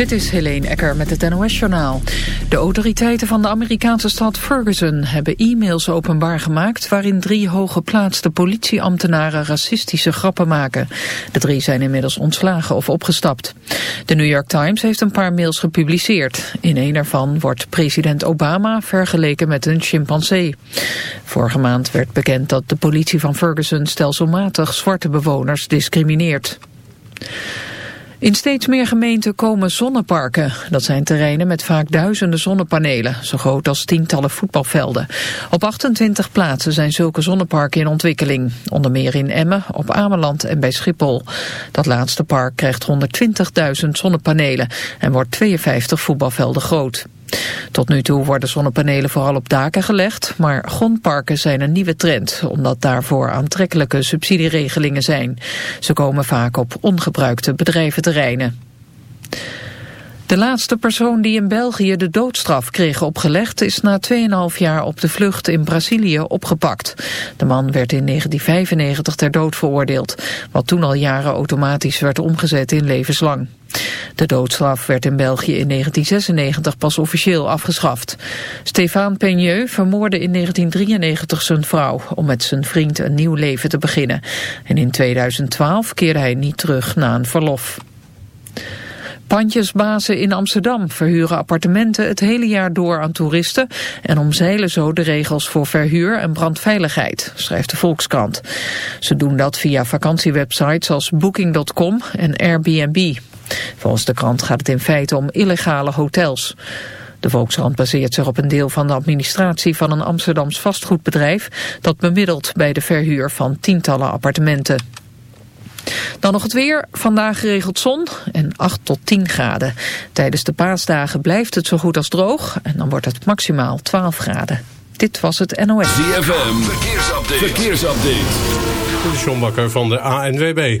Dit is Helene Ecker met het NOS-journaal. De autoriteiten van de Amerikaanse stad Ferguson hebben e-mails openbaar gemaakt... waarin drie hooggeplaatste politieambtenaren racistische grappen maken. De drie zijn inmiddels ontslagen of opgestapt. De New York Times heeft een paar mails gepubliceerd. In een ervan wordt president Obama vergeleken met een chimpansee. Vorige maand werd bekend dat de politie van Ferguson stelselmatig zwarte bewoners discrimineert. In steeds meer gemeenten komen zonneparken. Dat zijn terreinen met vaak duizenden zonnepanelen, zo groot als tientallen voetbalvelden. Op 28 plaatsen zijn zulke zonneparken in ontwikkeling. Onder meer in Emmen, op Ameland en bij Schiphol. Dat laatste park krijgt 120.000 zonnepanelen en wordt 52 voetbalvelden groot. Tot nu toe worden zonnepanelen vooral op daken gelegd, maar grondparken zijn een nieuwe trend, omdat daarvoor aantrekkelijke subsidieregelingen zijn. Ze komen vaak op ongebruikte bedrijventerreinen. De laatste persoon die in België de doodstraf kreeg opgelegd... is na 2,5 jaar op de vlucht in Brazilië opgepakt. De man werd in 1995 ter dood veroordeeld... wat toen al jaren automatisch werd omgezet in levenslang. De doodstraf werd in België in 1996 pas officieel afgeschaft. Stéphane Peigneux vermoorde in 1993 zijn vrouw... om met zijn vriend een nieuw leven te beginnen. En in 2012 keerde hij niet terug na een verlof. Pandjesbazen in Amsterdam verhuren appartementen het hele jaar door aan toeristen en omzeilen zo de regels voor verhuur en brandveiligheid, schrijft de Volkskrant. Ze doen dat via vakantiewebsites als Booking.com en Airbnb. Volgens de krant gaat het in feite om illegale hotels. De Volkskrant baseert zich op een deel van de administratie van een Amsterdams vastgoedbedrijf dat bemiddelt bij de verhuur van tientallen appartementen. Dan nog het weer. Vandaag geregeld zon en 8 tot 10 graden. Tijdens de paasdagen blijft het zo goed als droog. En dan wordt het maximaal 12 graden. Dit was het NOS. ZFM. Verkeersupdate. Verkeersupdate. De John Bakker van de ANWB.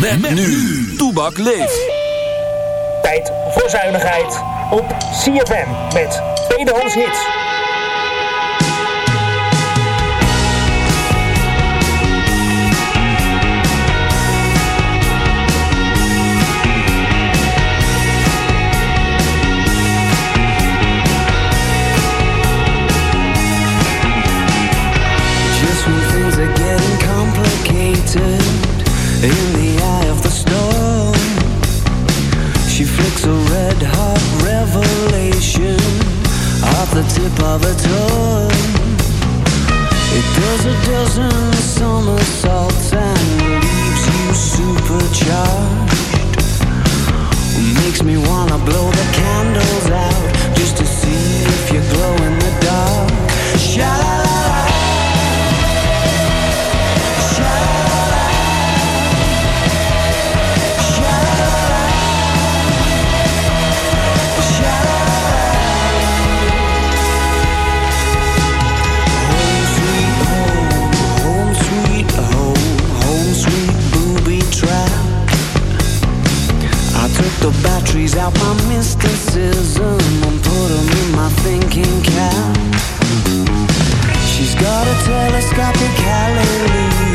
Met, met nu. Toebak leeft. Tijd voor zuinigheid op CFM met tweedehands hits. Flicks a red hot revelation off the tip of a tongue. It does a dozen somersaults and leaves you supercharged. Makes me wanna blow the candles out just to see if you glow in the dark. Mysticism and put 'em in my thinking cap. She's got a telescopic hallelujah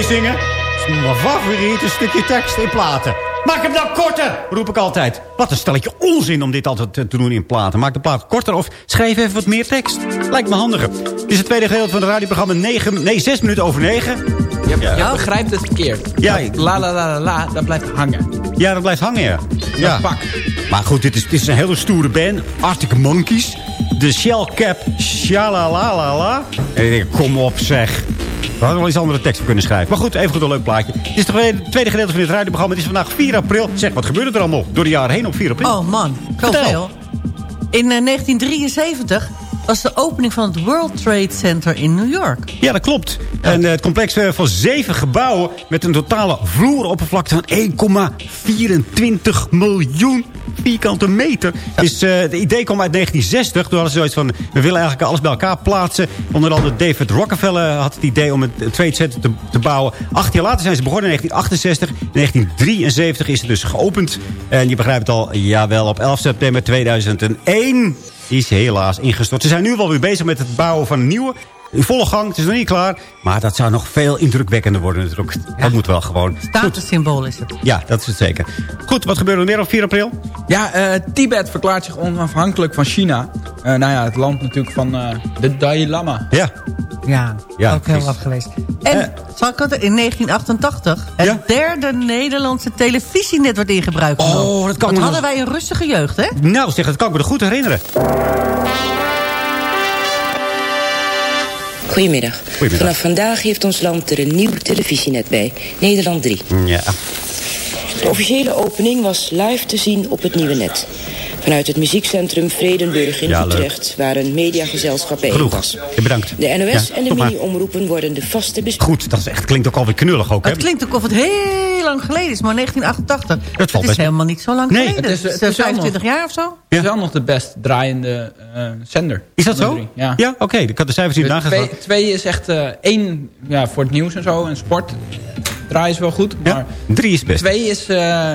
meezingen. Mijn favoriete stukje tekst in platen. Maak hem dan korter, roep ik altijd. Wat een stelletje onzin om dit altijd te doen in platen. Maak de plaat korter of schrijf even wat meer tekst. Lijkt me handiger. Dit is het tweede gedeelte van het radioprogramma 9, nee, 6 minuten over 9. Je, je begrijpt het verkeerd. Ja, Dat la la la la la, dat blijft hangen. Ja, dat blijft hangen, ja. ja. pak. Maar goed, dit is, dit is een hele stoere band. Arctic Monkeys. De Shell Cap Shalalalala. En ik denk, kom op zeg. We hadden wel eens andere teksten kunnen schrijven. Maar goed, even goed een leuk plaatje. Dit is het tweede gedeelte van dit radioprogramma. Het is vandaag 4 april. Zeg, wat gebeurde er allemaal door de jaren heen op 4 april? Oh man, zoveel. In eh, 1973 was de opening van het World Trade Center in New York. Ja, dat klopt. En eh, het complex eh, van zeven gebouwen... met een totale vloeroppervlakte van 1,24 miljoen vierkante meter. Dus eh het idee kwam uit 1960. Toen hadden ze zoiets van... we willen eigenlijk alles bij elkaar plaatsen. Onder andere David Rockefeller had het idee om het Trade Center te, te bouwen. Acht jaar later zijn ze begonnen in 1968. In 1973 is het dus geopend. En je begrijpt het al, jawel, op 11 september 2001 is helaas ingestort. Ze zijn nu wel weer bezig met het bouwen van een nieuwe. In volle gang, het is nog niet klaar. Maar dat zou nog veel indrukwekkender worden natuurlijk. Dat moet wel gewoon. Statussymbool is het. Ja, dat is het zeker. Goed, wat gebeurt er meer op 4 april? Ja, eh, Tibet verklaart zich onafhankelijk van China. Eh, nou ja, het land natuurlijk van eh, de Dalai Lama. Ja. Ja, Ja, ook heel wat geweest. En zal ik het in 1988 het Ja? derde Nederlandse televisienet wordt in gebruik genomen. Oh, dat kan Wat me hadden nog- wij een rustige jeugd, hè? Nou, zeg, dat kan ik me er goed herinneren. Goedemiddag. Goedemiddag. Vanaf vandaag heeft ons land er een nieuw televisienet bij. Nederland 3. Ja. De officiële opening was live te zien op het nieuwe net. Vanuit het muziekcentrum Vredenburg in Ja, leuk. Utrecht... waar een mediagezelschap Genoeg. was. Ja, bedankt. De NOS Ja, en de mini-omroepen worden de vaste bes... Goed, dat is echt, klinkt ook alweer knullig ook, hè? Het klinkt ook of het heel lang geleden is, maar 1988. Dat valt het is best- helemaal niet zo lang Nee. geleden. Het is- Het is, is wel 25 nog- jaar of zo. Het is wel nog de best draaiende eh, zender. Is dat zo? drie. Ja. Ja, oké. Ik had de cijfers niet Dus nageslagen. twee, twee is echt eh, één ja, voor het nieuws en zo. En sport draaien is wel goed. Ja, Maar drie is best. twee is... eh,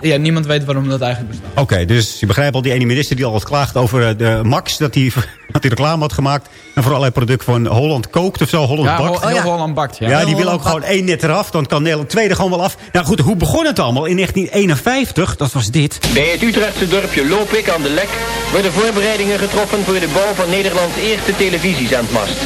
ja, niemand weet waarom dat eigenlijk bestaat. Oké, dus je begrijpt al die ene minister die al wat klaagt over eh, de Max... dat hij dat hij reclame had gemaakt. En voor allerlei producten van Holland kookt of zo, Holland Ja, bakt. Ho- heel Holland bakt. Ja. Ja, die wil ook gewoon één net eraf. Dan kan Nederland tweede gewoon wel af. Nou goed, hoe begon het allemaal? In 1951, dat was dit. Bij het Utrechtse dorpje Lopik aan de Lek worden voorbereidingen getroffen voor de bouw van Nederlands eerste televisiezendmast.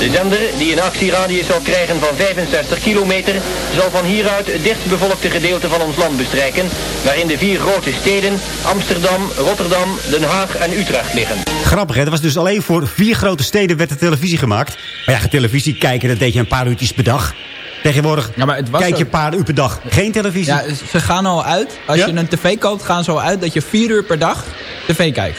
De zender, die een actieradius zal krijgen van 65 kilometer, zal van hieruit het dichtstbevolkte gedeelte van ons land bestrijken, waarin de vier grote steden Amsterdam, Rotterdam, Den Haag en Utrecht liggen. Grappig, hè? Dat was dus alleen voor vier grote steden werd de televisie gemaakt. Maar ja, televisie kijken, dat deed je een paar uurtjes per dag. Tegenwoordig Ja, maar het was kijk je een paar uur per dag. Geen televisie. Ja, ze gaan al uit. Als Ja? je een tv koopt, gaan ze al uit dat je vier uur per dag tv kijkt.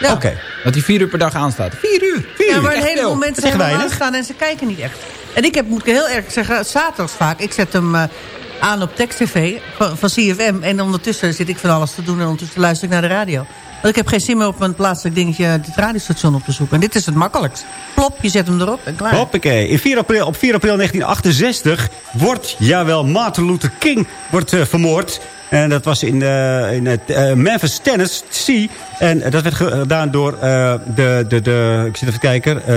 Ja. Oké. Dat die vier uur per dag aanstaat. Vier uur. Vier Ja, maar een heleboel mensen weinig. aanstaan en ze kijken niet echt. En ik heb, moet ik heel erg zeggen, zaterdags vaak. Ik zet hem eh, aan op tekst-tv van, van CFM. En ondertussen zit ik van alles te doen en ondertussen luister ik naar de radio. Want ik heb geen zin meer op een plaatselijk dingetje het radiostation op te zoeken. En dit is het makkelijkst. Plop, je zet hem erop en klaar. Hoppakee. In 4 april, op 4 april 1968 wordt, jawel, Martin Luther King wordt eh, vermoord. En dat was in, eh, in het eh, Memphis, Tennessee. En dat werd gedaan door eh, de, de, de... Ik zit even te kijken. eh,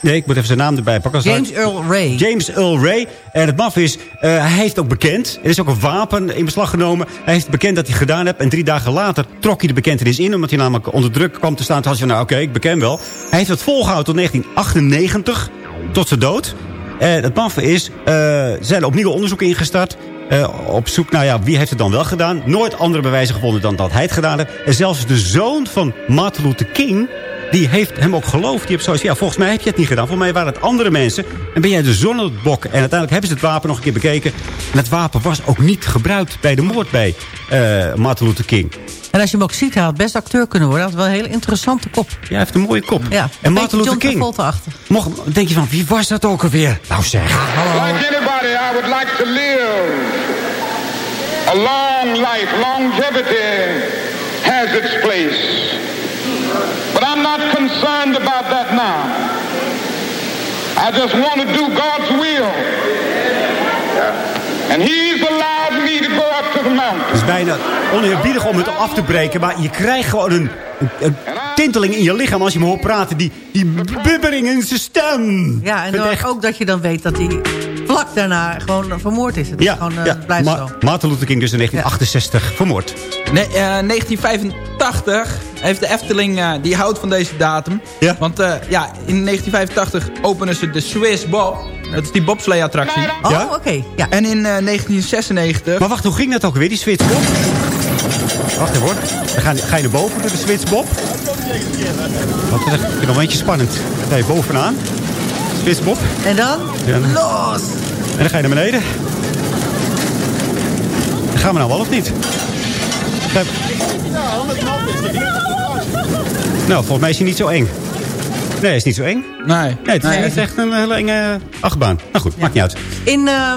nee, ik moet even zijn naam erbij pakken. James Earl Ray. James Earl Ray. En het maf is, eh, hij heeft ook bekend. Er is ook een wapen in beslag genomen. Hij heeft bekend dat hij het gedaan heeft. En drie dagen later trok hij de bekentenis in. Omdat hij namelijk onder druk kwam te staan. Toen had hij van, nou oké, ik beken wel. Hij heeft het volgehouden tot 1998. Tot zijn dood. En het maf is, eh, er zijn opnieuw onderzoeken ingestart. Eh, op zoek naar ja, wie heeft het dan wel gedaan. Nooit andere bewijzen gevonden dan dat hij het gedaan heeft. En zelfs de zoon van Martin Luther King... die heeft hem ook geloofd. Die heeft zoiets ja, volgens mij heb je het niet gedaan. Volgens mij waren het andere mensen. En ben jij de zonnebok. En uiteindelijk hebben ze het wapen nog een keer bekeken. En het wapen was ook niet gebruikt bij de moord bij eh Martin Luther King. En als je hem ook ziet, hij had best acteur kunnen worden. Hij had wel een hele interessante kop. Ja, hij heeft een mooie kop. Ja, en Martin Luther King. Mocht, denk je van, wie was dat ook alweer? Nou zeg. Like anybody, I would like to live a long life. Longevity has its place. But I'm not concerned about that now. I just want to do God's will. And He's allowed me to go up to the mountain. Het is bijna oneerbiedig om het af te breken. Maar je krijgt gewoon een, een, een tinteling in je lichaam als je hem hoort praten. Die, die bubbering in zijn stem. Ja, en dan echt- ook dat je dan weet dat hij vlak daarna gewoon vermoord is. Het is Ja, gewoon, eh, ja. het blijft Ma- zo. Martin Luther King dus in 1968 vermoord. Nee, eh, 1985 heeft de Efteling, eh, die houdt van deze datum. Ja. Want eh, ja, in 1985 openen ze de Swiss Bob. Dat is die bobslee-attractie. Oh, Ja? oké. Ja. En in eh, 1996... Maar wacht, hoe ging dat ook weer, die switchbob? Wacht even hoor. Dan ga, ga je naar boven door de switchbob. Wat is echt- ik vind het nog een beetje spannend. Ga je bovenaan. Switchbob. En dan? Ja. Los! En dan ga je naar beneden. Dan gaan we nou wel of niet? Kijk. Nou, volgens mij is hij niet zo eng. Nee, hij is niet zo eng. Nee. Nee, het is, Nee, het is echt een hele enge achtbaan. Nou goed, maakt niet uit. In eh,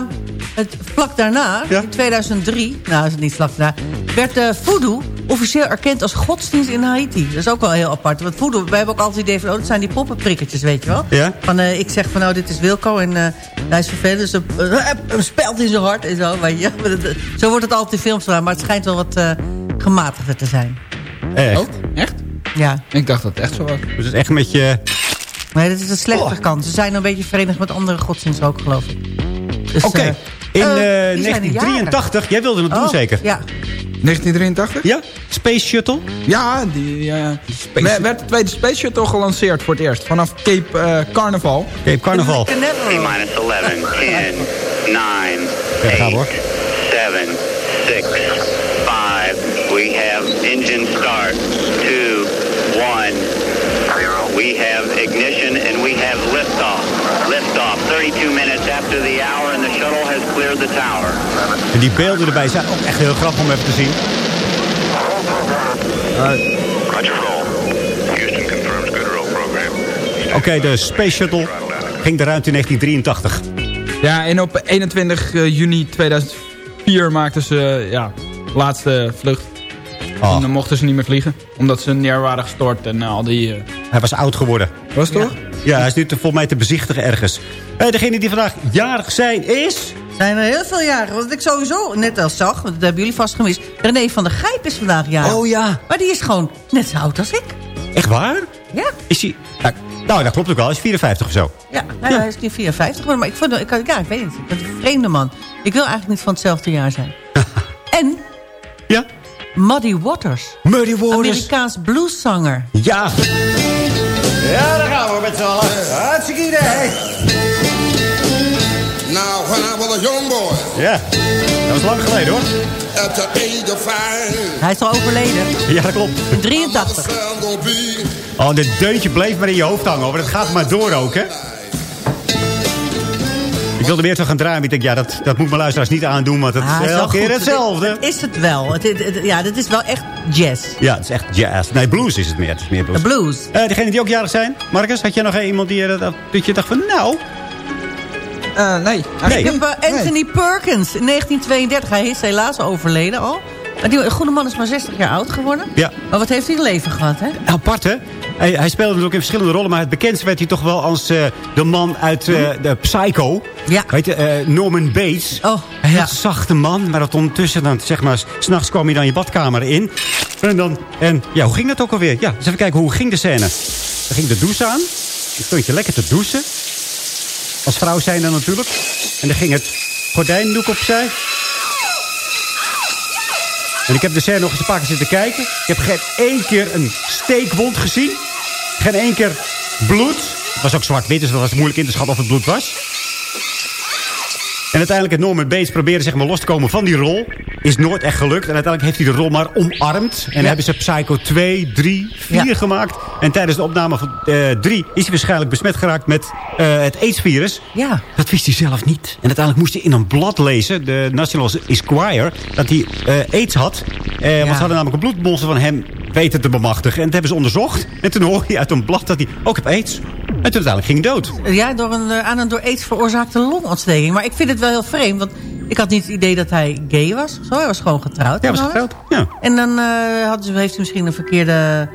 het vlak daarna, Ja. in 2003, nou is het niet vlak daarna, werd eh voodoo officieel erkend als godsdienst in Haiti. Dat is ook wel heel apart. Want wij hebben ook altijd het idee van, oh, dat zijn die poppenprikkertjes, weet je wel. Ja. Van, eh, ik zeg van, nou, dit is Wilco en eh, hij is vervelend. Dus een uh, een speld in zijn hart en zo. Weet je. Maar dat- Zo wordt het altijd in films gedaan, maar het schijnt wel wat eh, gematigder te zijn. Echt. Ook? Echt? Ja. Ik dacht dat het echt zo was. Dus het is echt een beetje... Nee, dat is de slechtere Oh. kant. Ze zijn een beetje verenigd met andere godsdiensten ook, geloof ik. Dus, Oké. eh, In eh, eh, die zijn er 1983, jij wilde het doen Oh, zeker? Ja. 1983? Ja? Space Shuttle? Ja, die eh, werd werd de tweede Space Shuttle gelanceerd voor het eerst. Vanaf Cape eh, Carnival. Cape Carnival. minus 11, 10, 9, Ja, gaan we, hoor. 7, 6, 5. We have engine start. 2, 1. We have ignition and we have 32 minutes after the hour and the shuttle has cleared the tower. En die beelden erbij zijn ook echt heel grappig om even te zien. Roger roll. Houston confirms good roll program. Oké, de Space Shuttle ging eruit in 1983. Ja, en op 21 juni 2004 maakten ze ja, laatste vlucht. Oh. En dan mochten ze niet meer vliegen. Omdat ze neer waren gestort en al die... eh, Hij was oud geworden. Was het toch? Ja, hij is nu te, volgens mij te bezichtigen ergens. Eh, degene die vandaag jarig zijn is... zijn er heel veel jaren. Wat ik sowieso net al zag, want dat hebben jullie vast gemist. René van der Gijp is vandaag jarig. Oh ja. Maar die is gewoon net zo oud als ik. Echt waar? Ja. Is hij... Nou, nou, dat klopt ook wel. Hij is 54 of zo. Ja, nou, hij is nu 54 geworden. Maar ik vond, ik, ja, ik weet niet. Ik ben een vreemde man. Ik wil eigenlijk niet van hetzelfde jaar zijn. en... Ja? Muddy Waters. Muddy Waters. Amerikaans blueszanger. Ja. Ja, daar gaan we met z'n allen. Hartstikke idee. Now, when I was a young boy, Ja, dat was lang geleden hoor. at the age of five, Hij is al overleden. Ja, dat klopt. In 83. I'm gonna be Oh, dit deuntje bleef maar in je hoofd hangen. hoor. Dat gaat maar door ook, hè? Ik wilde weer zo gaan draaien. maar Ik denk, ja, dat, dat moet mijn luisteraars niet aandoen. Want het Ah, is elke keer goed. hetzelfde. Het is het wel. Het, het- het- ja, dit is wel echt jazz. Ja, het is echt jazz. Nee, blues is het meer. Het is meer blues. De blues. Eh, degene die ook jarig zijn. Marcus, had jij nog iemand die, eh, dat, dat je dacht van, nou... Eh, nee. Nee. Ik heb Anthony Perkins in 1932. Hij is helaas overleden al. Maar die goede man is maar 60 jaar oud geworden. Ja. Maar wat heeft hij een leven gehad, hè? Apart, hè? Hij, hij speelde natuurlijk in verschillende rollen... maar het bekendste werd hij toch wel als eh, de man uit eh, de Psycho. Ja. Weet je, eh, Norman Bates. Oh, Een heel ja. zachte man, maar dat ondertussen... dan zeg maar, s'nachts kwam hij dan je badkamer in. En dan... En ja, hoe ging dat ook alweer? Ja, eens even kijken, hoe ging de scène? Dan ging de douche aan. Dan stond je lekker te douchen. Als vrouw zijn dan natuurlijk. En dan ging het gordijndoek opzij. En ik heb de scène nog eens een paar keer zitten kijken. Ik heb geen één keer een steekwond gezien. Geen één keer bloed. Het was ook zwart-wit, dus dat was moeilijk in te schatten of het bloed was. En uiteindelijk het Norman Bates probeerde zeg maar, los te komen van die rol. Is nooit echt gelukt. En uiteindelijk heeft hij de rol maar omarmd. En hebben ze Psycho 2, 3, 4 Ja. gemaakt. En tijdens de opname van 3 is hij waarschijnlijk besmet geraakt met eh, het AIDS-virus. Ja. Dat wist hij zelf niet. En uiteindelijk moest hij in een blad lezen, de National Esquire, dat hij eh, aids had. Eh, Want ze hadden namelijk een bloedmonster van hem weten te bemachtigen. En dat hebben ze onderzocht. En toen hoorde hij uit een blad dat hij ook heb aids. En toen uiteindelijk ging dood. Ja, door een eh, aan een door aids veroorzaakte longontsteking. Maar ik vind het wel heel vreemd, want ik had niet het idee dat hij gay was. Zo, hij was gewoon getrouwd. Ja, was getrouwd. Ja. En dan hadden ze, heeft hij misschien een verkeerde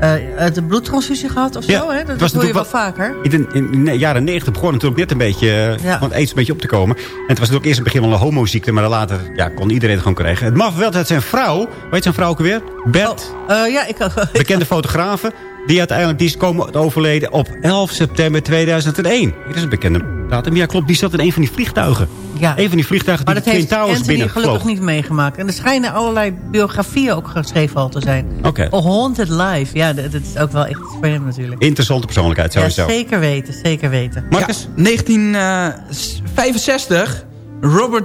eh, de bloedtransfusie gehad of zo. Hè? Dat was hoor je wel vaker. In de, in de jaren negentig begon het natuurlijk net een beetje, Ja. van het aids een beetje op te komen. En het was natuurlijk eerst in het begin wel een homoziekte, maar later ja, kon iedereen het gewoon krijgen. Het mag wel dat zijn vrouw, weet zijn vrouw ook weer? Bert, Eh, ja, ik, bekende fotografe. Die uiteindelijk die is komen overleden op 11 september 2001. Dat is een bekende datum. Ja, klopt. Die zat in een van die vliegtuigen. Ja. Een van die vliegtuigen maar die dat de heeft Twin Towers Anthony gelukkig binnenvloog. niet meegemaakt. En er schijnen allerlei biografieën ook geschreven al te zijn. Oké. A Haunted Life. Ja, dat, dat is ook wel echt hem natuurlijk. Interessante persoonlijkheid Ja, sowieso. zeker weten, zeker weten. Marcus? 1965. Robert...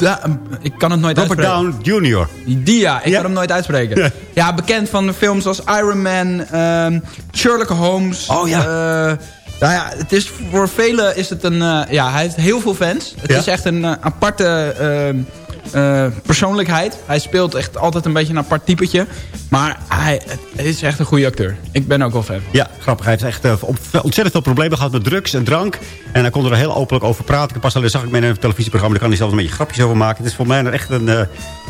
Da- ik kan het nooit Robert uitspreken. Down Jr. Die ja, ik kan hem nooit uitspreken. Ja. Ja, bekend van films als Iron Man, ehm, Sherlock Holmes. Oh ja. eh, nou ja, het is, voor velen is het een... eh, ja, hij heeft heel veel fans. Het Ja. is echt een eh, aparte eh, persoonlijkheid. Hij speelt echt altijd een beetje een apart typetje. Maar hij het is echt een goede acteur. Ik ben ook wel fan. Ja, grappig. Hij heeft echt eh, ontzettend veel problemen gehad met drugs en drank. En hij kon er heel openlijk over praten. Ik pas alleen zag ik mee in een televisieprogramma. Daar kan hij zelfs een beetje grapjes over maken. Het is voor mij een echt een, eh,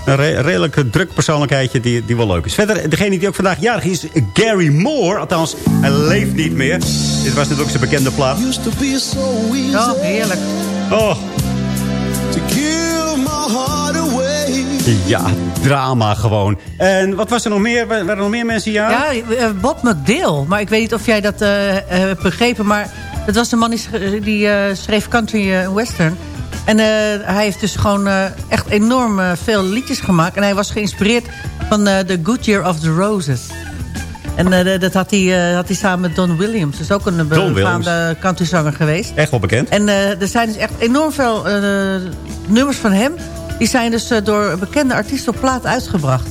een re- redelijk druk persoonlijkheidje die, die wel leuk is. Verder, degene die ook vandaag jarig is, Gary Moore. Althans, hij leeft niet meer. Dit was natuurlijk zijn bekende plaat. Oh, heerlijk. Oh. Ja, drama gewoon. En wat was er nog meer? Waren er nog meer mensen? Ja, eh, Bob McDill. Maar ik weet niet of jij dat eh, eh, hebt begrepen. Maar dat was de man die, sch- die eh, schreef country eh, western. En eh, hij heeft dus gewoon eh, echt enorm eh, veel liedjes gemaakt. En hij was geïnspireerd van eh, The Good Year of the Roses. En eh, dat had hij, eh, had hij samen met Don Williams. Dat is ook een befaamde countryzanger geweest. Echt wel bekend. En eh, er zijn dus echt enorm veel eh, nummers van hem. Die zijn dus eh, door bekende artiesten op plaat uitgebracht.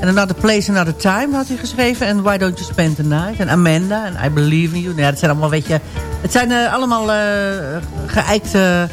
En Another Place, Another Time had hij geschreven. En Why Don't You Spend the Night. En Amanda. En I Believe in You. Nou, ja, dat zijn allemaal, weet je... Het zijn eh, allemaal eh geëikte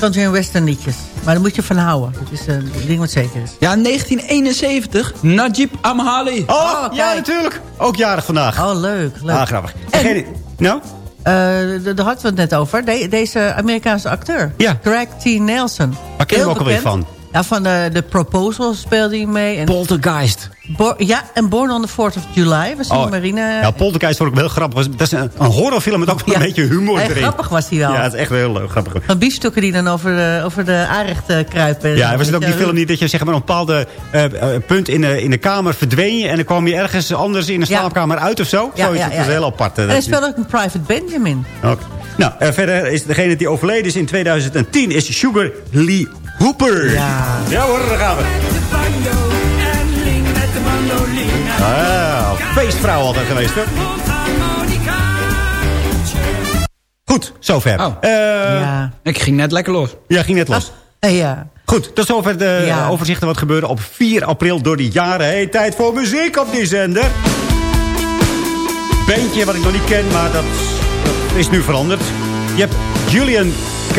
country en western liedjes. Maar daar moet je van houden. Het is een ding wat zeker is. Ja, 1971. Najib Amhali. Oh, ja, kijk. natuurlijk. Ook jarig vandaag. Oh, leuk. leuk. Ah, grappig. Degene, nou? Daar hadden we het net over. De- deze Amerikaanse acteur. Ja. Greg T. Nelson. Waar we Heel ook alweer van? Ja, van de, de Proposal speelde hij mee. En Poltergeist. Bo- ja, en Born on the 4th of July was Oh, in marine... Ja, Poltergeist vond ik wel grappig. Dat is een, een horrorfilm met ook wel Ja. een beetje humor erin. grappig was hij wel. Ja, het is echt heel leuk. Grappig. Van biefstukken die dan over de, over de aanrecht eh, kruipen. Ja, was het ook die film niet dat je zeg maar, een bepaalde eh, eh, punt in de, in de kamer verdween je... en dan kwam je ergens anders in een Ja. slaapkamer uit of zo? Ja, Zoiets, ja, dat ja, is heel apart. En hij speelde ook een Private Benjamin. Oké. Nou, verder is degene die overleden is in 2010 is Sugar Lee Hooper. Ja. Ja hoor, daar gaan we. Ah, feestvrouw altijd geweest, hè? Goed, zover. Oh. Eh, ja. Ik ging net lekker los. ja, ging net los. Eh, ja. Goed, tot zover de Ja. overzichten wat gebeurde op 4 april door de jaren. Hey, tijd voor muziek op die zender. Bandje wat ik nog niet ken, maar dat, dat is nu veranderd. Je hebt Julian K.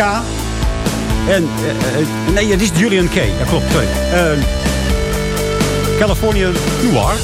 En, eh, eh, nee, het is Julian K. Ja, klopt, sorry. Eh, California Noir.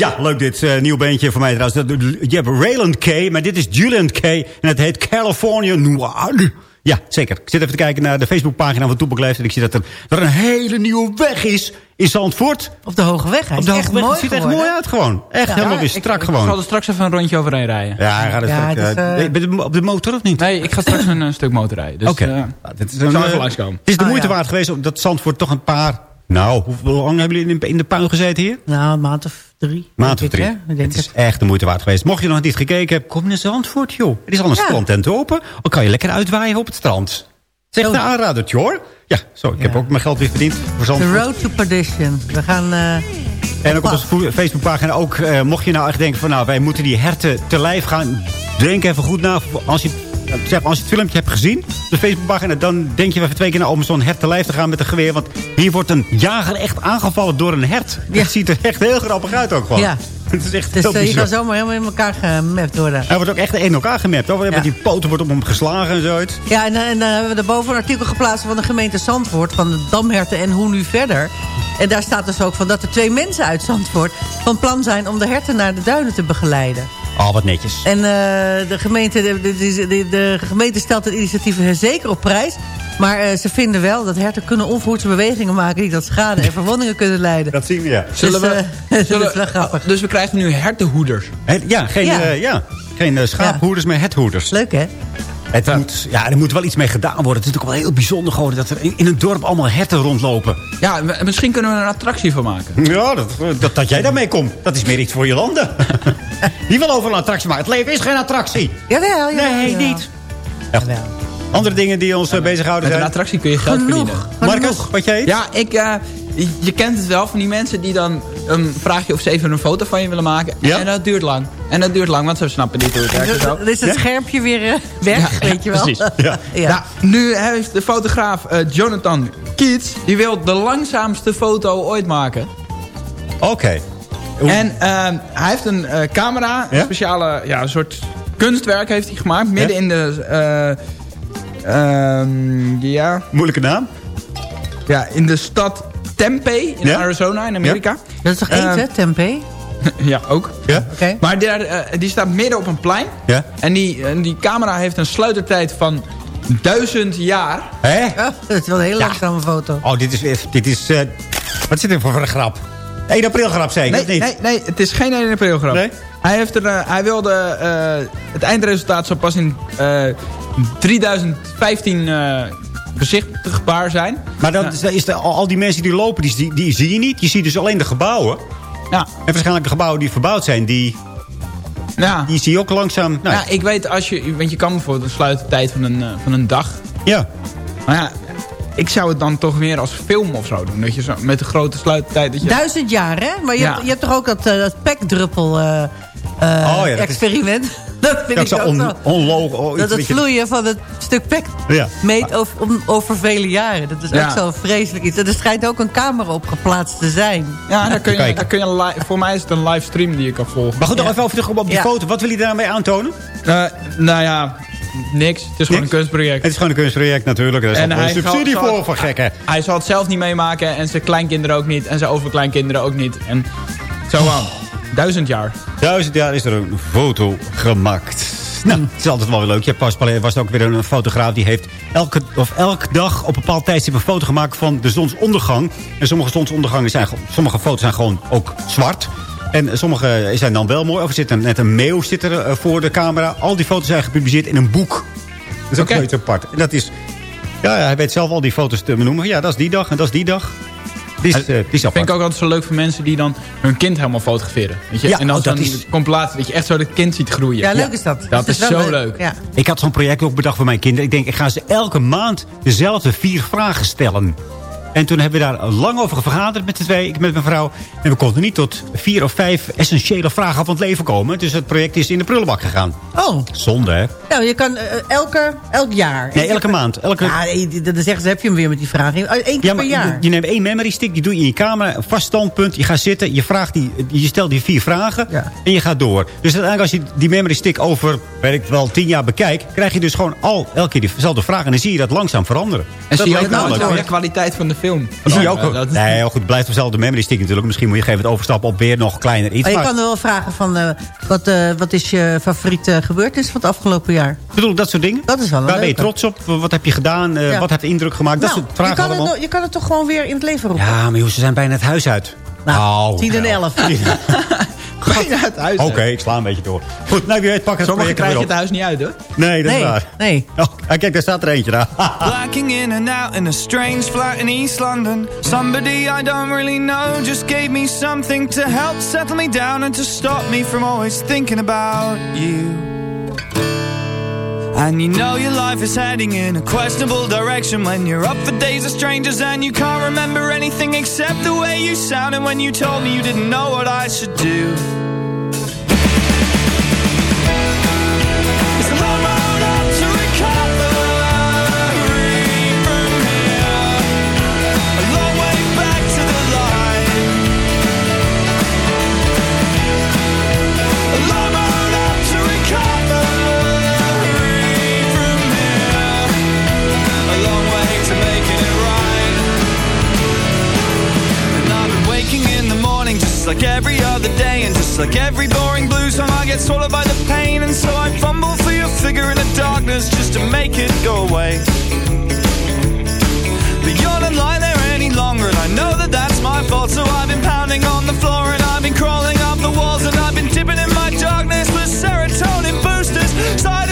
Ja, leuk dit uh, nieuw beentje voor mij trouwens. Dat- Je hebt Rayland K, maar dit is Julian K. En het heet California Noir. Ja, zeker. Ik zit even te kijken naar de Facebookpagina van Toepak Leeft. En ik zie dat er, dat er een hele nieuwe weg is in Zandvoort. Op de Hoge Weg. Hij Op de echt Hoge Weg. mooi Het ziet er echt mooi uit gewoon. Echt Ja, helemaal weer ik- strak ik, gewoon. zal er straks even een rondje overheen rijden. Ja, hij gaat er Ja, straks, is, eh, eh, je op de motor of niet? Nee, ik ga straks een, eh, stuk motor rijden. Dus, Oké. eh, Nou, dit is ik een, eh. Het is de Ah, moeite ja. waard geweest omdat Zandvoort toch een paar... Nou, hoe lang hebben jullie in de, in de puin gezeten hier? Nou, een maand of drie. Maand of ik, drie. hè? Ik denk Het is echt de moeite waard geweest. Mocht je nog niet gekeken hebben, kom naar Zandvoort, joh. Er is al een Ja. strandtent open. Dan kan je lekker uitwaaien op het strand. Zeg een aanradertje, hoor. Ja, zo, ik heb ook mijn geld weer verdiend voor The Zandvoort. Road to Perdition. We gaan... eh, En ook op onze vo- Facebookpagina ook, eh, mocht je nou echt denken van... nou, wij moeten die herten te lijf gaan... denk even goed na. Als je, zeg, als je het filmpje hebt gezien, de Facebookpagina... dan denk je even twee keer na om zo'n hert te lijf te gaan met een geweer. Want hier wordt een jager echt aangevallen door een hert. Het ziet er echt heel grappig uit ook gewoon. Ja. Het is echt dus heel eh, je kan zomaar helemaal in elkaar gemapt worden. Hij wordt ook echt in elkaar gemapt. Hoor. Ja. Met die poten wordt op hem geslagen en zoiets. Ja, en, dan- en dan hebben we daarboven een artikel geplaatst van de gemeente Zandvoort... van de Damherten en hoe nu verder. En daar staat dus ook van dat er twee mensen uit Zandvoort... van plan zijn om de herten naar de duinen te begeleiden. Oh, wat netjes. En eh, de, gemeente, de, de, de, de gemeente stelt het initiatief zeker op prijs... Maar eh, ze vinden wel dat herten kunnen onverhoedse bewegingen maken... die dat schade en verwondingen kunnen leiden. Dat zien we, ja. Zullen Dus, we, eh, dat zullen- is wel grappig. Dus we krijgen nu hertenhoeders. Ja, geen, Ja. ja. geen schaaphoeders, maar hethoeders. Leuk, hè? Het moet, ja, er moet wel iets mee gedaan worden. Het is natuurlijk wel heel bijzonder geworden... dat er in, een dorp allemaal herten rondlopen. Ja, misschien kunnen we er een attractie van maken. Ja, dat, dat, dat jij daarmee komt. Dat is meer iets voor je landen. Die wil over een attractie maken. Het leven is geen attractie. Jawel, jawel. Nee, jawel. niet. Echt. Andere dingen die ons eh, bezighouden Met een zijn. attractie kun je geld Genoeg. verdienen. Marcus, wat jij eet? Ja, ik, eh, je kent het wel van die mensen die dan um, vraag je of ze even een foto van je willen maken. Ja? En dat duurt lang. En dat duurt lang, want ze snappen niet hoe het werkt. Dan is het schermpje weer eh, weg, Ja, weet je wel. precies. Ja. ja. Nou, nu heeft de fotograaf eh, Jonathan Keats... die wil de langzaamste foto ooit maken. Oké. En ehm, hij heeft een eh, camera, een Ja? speciale ja, een soort kunstwerk heeft hij gemaakt. Midden Ja? in de... eh, ehm, ja, Moeilijke naam. ja, in de stad Tempe in Ja? Arizona in Amerika. Dat is toch Ehm, eten, tempeh? ja, ook. Ja? Oké. Maar daar, eh, die staat midden op een plein. Ja. En die, en die camera heeft een sluitertijd van duizend jaar. Hè? Oh, dat is wel een heel langzame foto. Oh, dit is... Dit is eh, wat zit er voor een grap? 1 april grap zeker, Nee, niet? nee, nee, het is geen 1 april grap. Nee? Hij, heeft er, eh, hij wilde... eh, het eindresultaat zou pas in eh 3015 bezichtigbaar zijn. Maar dan is- is de, al, die mensen die lopen, die, die, die zie je niet. Je ziet dus alleen de gebouwen. Ja, En waarschijnlijk de gebouwen die verbouwd zijn, die, ja. die zie je ook langzaam... Nou, ja, ik weet als je... Want je kan bijvoorbeeld een sluitertijd van een, eh, van een dag. ja. Maar ja, ik zou het dan toch meer als film of zo doen. Dat je zo met een grote sluitertijd... Dat je, Duizend jaar, hè? Maar je, Ja. hebt, je hebt toch ook dat, eh, dat pekdruppel eh, eh, Oh, ja, dat is- experiment? Dat vind Dat ik zo ook on, zo. onlogisch. Oh, Dat het vloeien van het stuk pek Ja. meet over, om- over vele jaren. Dat is Ja. ook zo vreselijk iets. En er schijnt ook een camera op geplaatst te zijn. ja, daar kun je, Kijk. daar kun je voor mij is het een livestream die je kan volgen. Maar goed, nog Ja. even over terug op die Ja. foto. Wat wil je daarmee aantonen? Eh, nou ja, niks. Het is gewoon een kunstproject. Het is gewoon een kunstproject natuurlijk. Er is En een subsidie zal- voor, voor gekken. Hij zal het zelf niet meemaken en zijn kleinkinderen ook niet. En zijn overkleinkinderen ook niet. En zo aan. Duizend jaar. Duizend jaar is er een foto gemaakt. Nou, het is altijd wel weer leuk. Je pas was ook weer een fotograaf die heeft elke, of elke dag op een bepaald tijdstip een foto gemaakt van de zonsondergang. En sommige zonsondergangen zijn, gewoon- sommige foto's zijn gewoon ook zwart. En sommige zijn dan wel mooi. Of er zit een, net een meeuw zit er eh, voor de camera. Al die foto's zijn gepubliceerd in een boek. Dat is ook zoiets apart. En dat is... Ja, hij weet zelf al die foto's te benoemen. Ja, dat is die dag en dat is die dag. Die is, eh, die is Dat apart. vind ik ook altijd zo leuk voor mensen die dan hun kind helemaal fotograferen. Weet je? Ja, en dan oh, dat is- compilatie dat je echt zo het kind ziet groeien. Ja, leuk is dat. Dat is, wel zo leuk. Ja. Ik had zo'n project ook bedacht voor mijn kinderen. Ik denk, ik ga ze elke maand dezelfde vier vragen stellen. En toen hebben we daar lang over vergaderd met de twee, ik met mijn vrouw. En we konden niet tot vier of vijf essentiële vragen van het leven komen. Dus het project is in de prullenbak gegaan. Oh, Zonde, hè? nou, je kan eh, elke, elk jaar. Nee, elke maand. Elke... Ja, eh, dan zeggen ze, heb je hem weer met die vraag. Eén keer Ja, maar per jaar. je neemt één memory stick, die doe je in je camera, een vast standpunt. Je gaat zitten, je, vraagt die, je stelt die vier vragen Ja. en je gaat door. Dus uiteindelijk als je die memory stick over, weet ik wel, tien jaar bekijkt... krijg je dus gewoon al elke keer diezelfde vraag. En dan zie je dat langzaam veranderen. En dat zie je ook nou wel de kwaliteit van de film. Dat zie je ook. Dat- nee, heel goed. Het blijft dezelfde memory stick natuurlijk. Misschien moet je even het overstappen op weer nog kleiner iets. Maar je Maar kan er wel vragen van... eh, wat, eh, wat is je favoriete gebeurtenis van het afgelopen jaar? ik bedoel, dat soort dingen. Dat is wel een Waar ben je trots op? Wat heb je gedaan? Eh, Ja. Wat heeft indruk gemaakt? Dat Nou, soort vragen je, kan allemaal. het, je kan het toch gewoon weer in het leven roepen? Ja, maar joh, ze zijn bijna het huis uit. Nou, tien en elf. Bijna het huis. Oké, uit. ik sla een beetje door. Goed, nou wie weet pakken het Sommigen project krijg je het huis niet uit, hoor. Nee, dat is Nee, waar. nee. Oh, kijk, daar staat er eentje daar. Blacking in and out in a strange flat in East London. Somebody I don't really know just gave me something to help settle me down and to stop me from always thinking about you. And you know your life is heading in a questionable direction when you're up for days of strangers and you can't remember anything except the way you sounded when you told me you didn't know what I should do. Like every other day And just like every boring blues song I get swallowed by the pain And so I fumble for your figure in the darkness Just to make it go away. But you're not lying there any longer And I know that that's my fault So I've been pounding on the floor And I've been crawling up the walls And I've been dipping in my darkness With serotonin boosters. Cider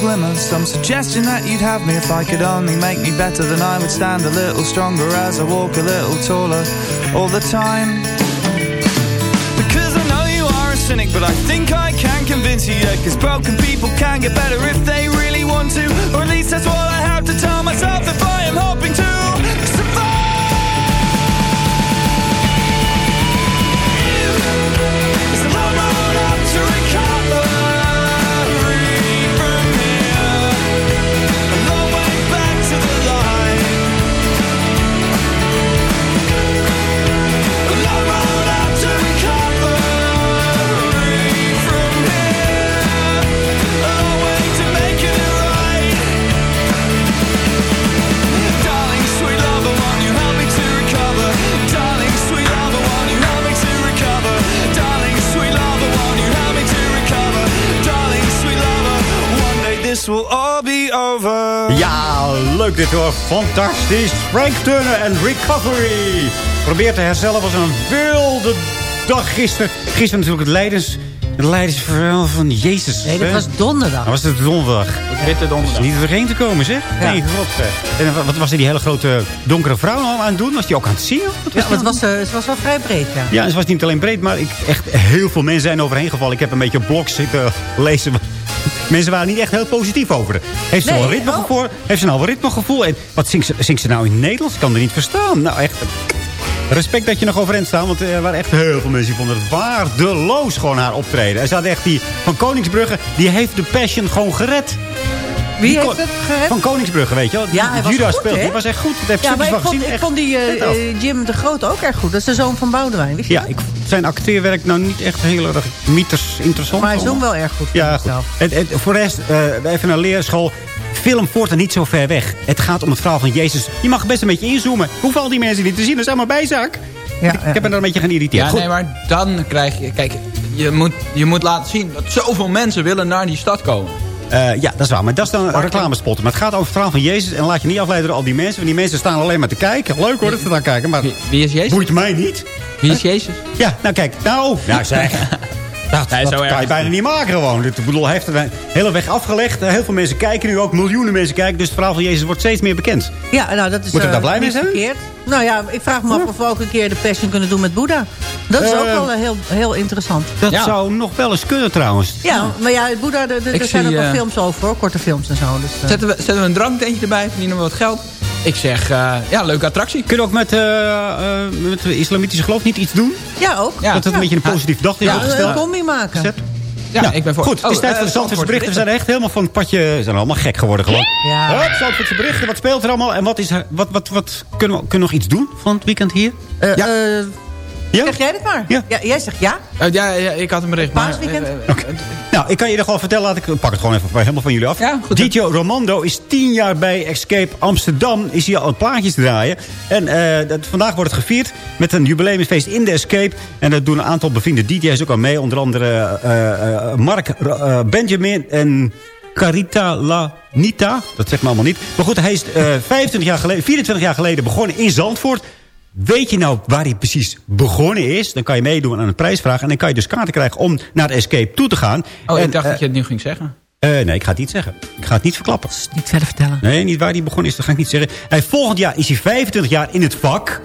glimmer Some suggestion that you'd have me if I could only make me better Then I would stand a little stronger as I walk a little taller all the time. Because I know you are a cynic, but I think I can convince you, yeah Cause broken people can get better if they really want to Or at least that's what I have to tell myself. If I dit hoor. Fantastisch. Frank Turner en Recovery. Probeert te herstellen. was een wilde dag gisteren. Gisteren natuurlijk het leidens... Het leidensverhaal van Jezus. Nee, dat was donderdag. Dan was het donderdag. Witte donderdag. Niet doorheen te komen, zeg. Ja. Nee, god. zeg. En wat was er die hele grote donkere vrouw al aan het doen? Was die ook aan het zingen? Wat Ja, was het was, eh, het was wel vrij breed, ja. ja, en ze was niet alleen breed, maar ik, echt heel veel mensen zijn overheen gevallen. Ik heb een beetje op blogs zitten lezen. Mensen waren niet echt heel positief over. Heeft ze Nee, al? Heeft ze nou een ritmegevoel? En wat zingt ze, zingt ze nou in het Nederlands? Ik kan er niet verstaan. Nou, echt. Respect dat je nog overeind staat. Want er waren echt heel veel mensen die vonden het waardeloos gewoon haar optreden. En ze hadden echt die van Koningsbrugge. Die heeft de Passion gewoon gered. Wie Die heeft kon- het gered? Van Koningsbrugge, weet je wel. Ja, hij was Judas goed, speelt. Die was echt goed. Dat heb Ja, maar ik vond, gezien. ik Echt vond die eh, eh, Jim de Groot ook erg goed. Dat is de zoon van Boudewijn, wist je Ja, dat? ik, zijn acteerwerk nou niet echt heel erg mythes interessant. Maar hij zong wel erg goed. Ja, goed. zelf. Het, het, voor de rest, eh, even naar leerschool. Film voortaan niet zo ver weg. Het gaat om het verhaal van Jezus. Je mag best een beetje inzoomen. Hoeveel al die mensen die te zien, dat is allemaal bijzaak. Ja, ik, ik heb me daar een beetje gaan irriteren. Ja, Goed. nee, maar dan krijg je... Kijk, je moet, je moet laten zien dat zoveel mensen willen naar die stad komen. Eh, ja, dat is waar. Maar dat is dan een reclamespot. Maar het gaat over het verhaal van Jezus. En laat je niet afleiden door al die mensen. Want die mensen staan alleen maar te kijken. Leuk hoor, dat ze daar kijken. Maar Wie is Jezus? boeit mij niet. Wie is Jezus? Ja, nou kijk. Nou, nou zeg. Dat, dat kan je bijna niet maken gewoon. Ik bedoel, hij heeft er een hele weg afgelegd. Heel veel mensen kijken nu ook. Miljoenen mensen kijken. Dus het verhaal van Jezus wordt steeds meer bekend. Ja, nou, dat is Moeten we daar eh, blij mee zijn? verkeerd. Nou ja, ik vraag me af of we ook een keer de passion kunnen doen met Boeddha. Dat is Eh, ook wel eh, heel, heel interessant. Dat Ja. zou nog wel eens kunnen trouwens. Ja, maar ja, Boeddha, er- zijn ook wel eh, films over, hoor, korte films en zo. Dus, eh. Zetten we, zetten we een dranktentje erbij, verdienen we wat geld. Ik zeg, eh, ja, leuke attractie. Kunnen we ook met, eh, eh, met de islamitische geloof niet iets doen? Ja, ook. Ja. Dat het een beetje een positief dag is Ja, opgesteld? een combi maken. Zet. Ja, ik ben voor. Goed, het is Oh, tijd voor de Zandvoortse berichten. We zijn echt helemaal van het padje... We zijn allemaal gek geworden gewoon. Ja. Hup, Zandvoortse berichten. Wat speelt er allemaal? En wat is er, wat, wat, wat, kunnen, we, kunnen we nog iets doen van het weekend hier? Eh, Ja. eh, Ja? Zeg jij dit maar? Ja. jij zegt ja? Eh, ja, ja, ik had een bericht. maar, Paasweekend? eh, eh, Nou, ik kan je er gewoon vertellen. Laat ik ik pak het gewoon even helemaal van jullie af. Ja, goed. DJ Romando is tien jaar bij Escape Amsterdam. Is hier al plaatjes te draaien. En eh, dat, vandaag wordt het gevierd met een jubileumfeest in de Escape. En dat doen een aantal bevriende DJ's ook al mee. Onder andere eh, eh, Mark eh, Benjamin en Carita Lanita. Dat zegt me allemaal niet. Maar goed, hij is eh 25 jaar geleden, 24 jaar geleden begonnen in Zandvoort. Weet je nou waar hij precies begonnen is? Dan kan je meedoen aan een prijsvraag. En dan kan je dus kaarten krijgen om naar de Escape toe te gaan. Oh, En, ik dacht eh, dat je het nu ging zeggen. eh, nee, ik ga het niet zeggen. Ik ga het niet verklappen. Niet verder vertellen. Nee, niet waar hij begonnen is, dat ga ik niet zeggen. Hij, volgend jaar is hij 25 jaar in het vak.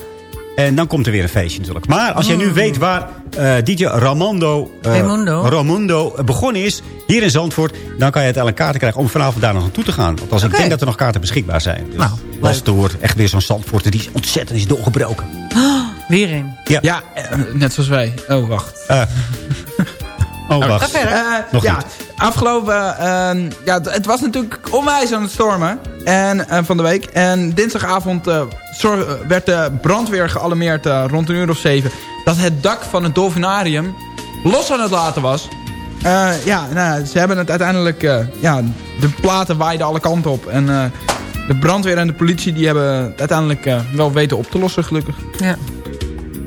En dan komt er weer een feestje natuurlijk. Maar als jij nu weet waar eh, DJ Ramondo, eh, Raimundo. Ramundo begonnen is, hier in Zandvoort... dan kan je uiteindelijk kaarten krijgen om vanavond daar nog naartoe te gaan. Want als ik denk dat er nog kaarten beschikbaar zijn. Dus Nou, was door echt weer zo'n Zandvoort die is ontzettend is doorgebroken. Weer een. Ja. Ja, eh, net zoals wij. Oh, wacht. Oh, Ga wacht. verder. Eh, Nog ja, niet. afgelopen... eh, ja, het- was natuurlijk onwijs aan het stormen en, eh, van de week. En dinsdagavond eh, werd de brandweer gealarmeerd eh, rond een uur of zeven... dat het dak van het dolfinarium los aan het laten was. Eh, ja, nou, ze hebben het uiteindelijk... eh, ja, de platen waaiden alle kanten op. En eh, de brandweer en de politie die hebben het uiteindelijk eh, wel weten op te lossen, gelukkig. Ja.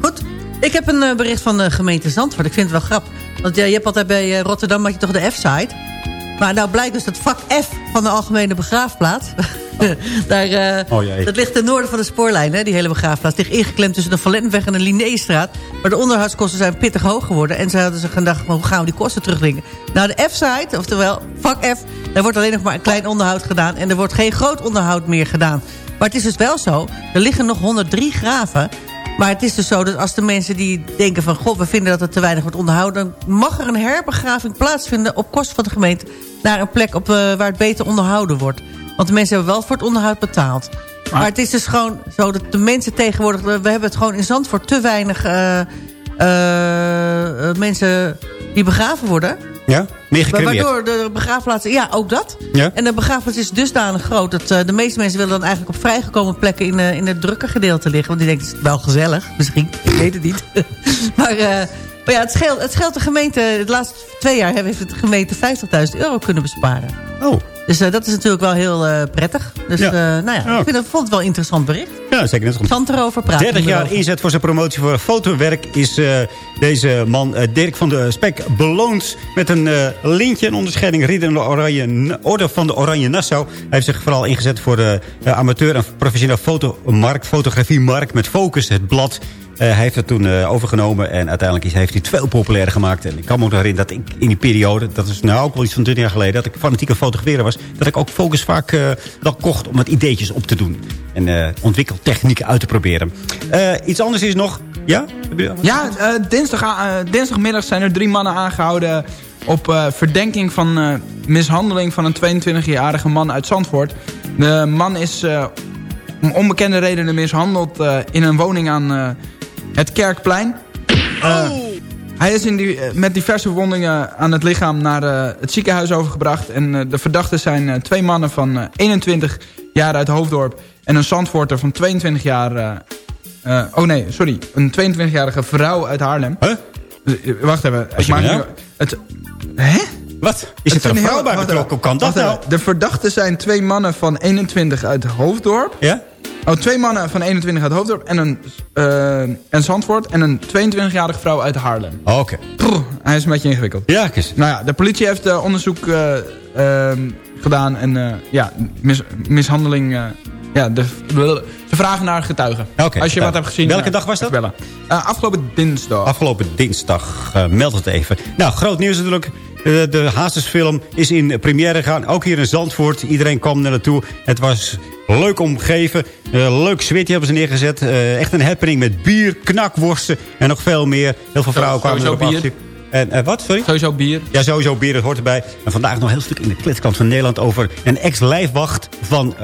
Goed. Ik heb een bericht van de gemeente Zandvoort. Ik vind het wel grappig. Want ja, je hebt altijd bij eh, Rotterdam had je toch de F-site. Maar nou blijkt dus dat vak F van de algemene begraafplaats... Daar, eh, Oh dat ligt ten noorden van de spoorlijn, hè, die hele begraafplaats. ligt ingeklemd tussen de Valentenweg en de Linnéestraat. Maar de onderhoudskosten zijn pittig hoog geworden. En ze hadden zich gedacht, hoe gaan we die kosten terugdringen? Nou, de F-site, oftewel vak F... daar wordt alleen nog maar een klein onderhoud gedaan. En er wordt geen groot onderhoud meer gedaan. Maar het is dus wel zo, er liggen nog 103 graven... Maar het is dus zo dat als de mensen die denken van... god, we vinden dat het te weinig wordt onderhouden... dan mag er een herbegraving plaatsvinden op kosten van de gemeente... naar een plek op, eh, waar het beter onderhouden wordt. Want de mensen hebben wel voor het onderhoud betaald. Maar, het is dus gewoon zo dat de mensen tegenwoordig... we we hebben het gewoon in Zandvoort te weinig eh, eh, eh, mensen die begraven worden... Ja? Meer gecremeerd. Waardoor de begraafplaatsen... Ja, ook dat. Ja? En de begraafplaats is dusdanig groot... dat eh, de meeste mensen willen dan eigenlijk op vrijgekomen plekken... in, eh, in het drukke gedeelte liggen. Want die denken, het is wel gezellig. Misschien, ik weet het niet. maar, eh, maar ja, het scheelt, het scheelt de gemeente... De laatste twee jaar heeft de gemeente 50.000 euro kunnen besparen. Oh. Dus eh, dat is natuurlijk wel heel eh, prettig. Dus Ja. eh, nou ja, ik vind het, vond het wel een interessant bericht. Ja, zeker net. Zand erover praten. 30 we jaar erover. inzet voor zijn promotie voor fotowerk... is deze man Dirk van de Spek beloond met een lintje... een onderscheiding Ridder Oranje, Orde van de Oranje Nassau. Hij heeft zich vooral ingezet voor de amateur- en professioneel fotomarkt... fotografiemarkt met Focus, het blad... Eh, hij heeft het toen eh, overgenomen en uiteindelijk heeft hij het veel populairder gemaakt. En ik kan me ook herinneren dat ik in die periode, dat is nou ook wel iets van 20 jaar geleden, dat ik fanatiek aan fotograferen was, dat ik ook Focus vaak eh wel kocht om wat ideetjes op te doen. En ontwikkeltechnieken uit te proberen. Iets anders is nog, ja? Ja, dinsdag, dinsdagmiddag zijn er drie mannen aangehouden... op verdenking van mishandeling van een 22-jarige man uit Zandvoort. De man is om onbekende redenen mishandeld in een woning aan het Kerkplein. Eh, Hij is in die, eh, met diverse verwondingen aan het lichaam naar eh, het ziekenhuis overgebracht. En de verdachten zijn twee mannen van eh, 21 jaar uit Hoofddorp... en een Zandvoorter van 22 jaar... oh nee, sorry. Een 22-jarige vrouw uit Haarlem. Huh? Wacht even. Wat je maak nu- het, hè? Wat? Is het er een ik vrouw bij betrokken? Hoe kan dat wacht nou? De verdachten zijn twee mannen van 21 uit Hoofddorp. Ja? Oh, twee mannen van 21 uit Hoofddorp en een uh, en Zandvoort... en een 22-jarige vrouw uit Haarlem. Oh, Oké. Okay. Hij is een beetje ingewikkeld. Ja, kus. Nou ja, de politie heeft uh, onderzoek uh, gedaan en ja, mis, mishandeling... ja, de, ze vragen naar getuigen. Okay, Als je wat hebt gezien... Welke dag was dat? Bellen. afgelopen dinsdag. Afgelopen dinsdag. meld het even. Nou, groot nieuws natuurlijk. De, de Hazesfilm is in première gegaan. Ook hier in Zandvoort. Iedereen kwam er naartoe. Het was leuk omgeven. Uh, leuk zwitje hebben ze neergezet. Uh, echt een happening met bier, knakworsten en nog veel meer. Heel veel vrouwen kwamen erop af. En uh, wat, sorry? Sowieso bier. Ja, sowieso bier, dat hoort erbij. En vandaag nog een heel stuk in de klitskant van Nederland... over een ex-lijfwacht van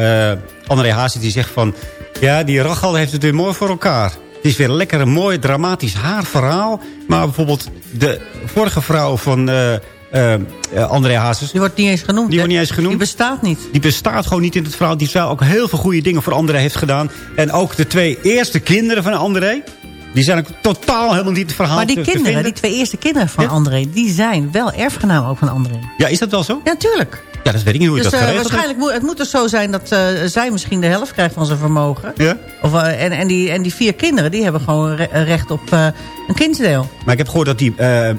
André Hazes. Die zegt van... Ja, die Rachel heeft het weer mooi voor elkaar. Het is weer lekker een mooi dramatisch haarverhaal. Maar bijvoorbeeld de vorige vrouw van... Uh, André Hazes. Die wordt niet eens genoemd. Die wordt niet eens genoemd. Die bestaat niet. Die bestaat gewoon niet in het verhaal. Die wel ook heel veel goede dingen voor André heeft gedaan. En ook de twee eerste kinderen van André. Die zijn ook totaal helemaal niet het verhaal Maar die kinderen, die twee eerste kinderen van ja? André... die zijn wel erfgenaam ook van André. Ja, is dat wel zo? Ja, natuurlijk. Ja, dat weet ik niet hoe je dus, dat uh, geregeld Waarschijnlijk moet het moet dus zo zijn dat uh, zij misschien de helft krijgt van zijn vermogen. Ja. Of, uh, en, en, die, en die vier kinderen, die hebben gewoon re recht op een kindsdeel. Maar ik heb gehoord dat die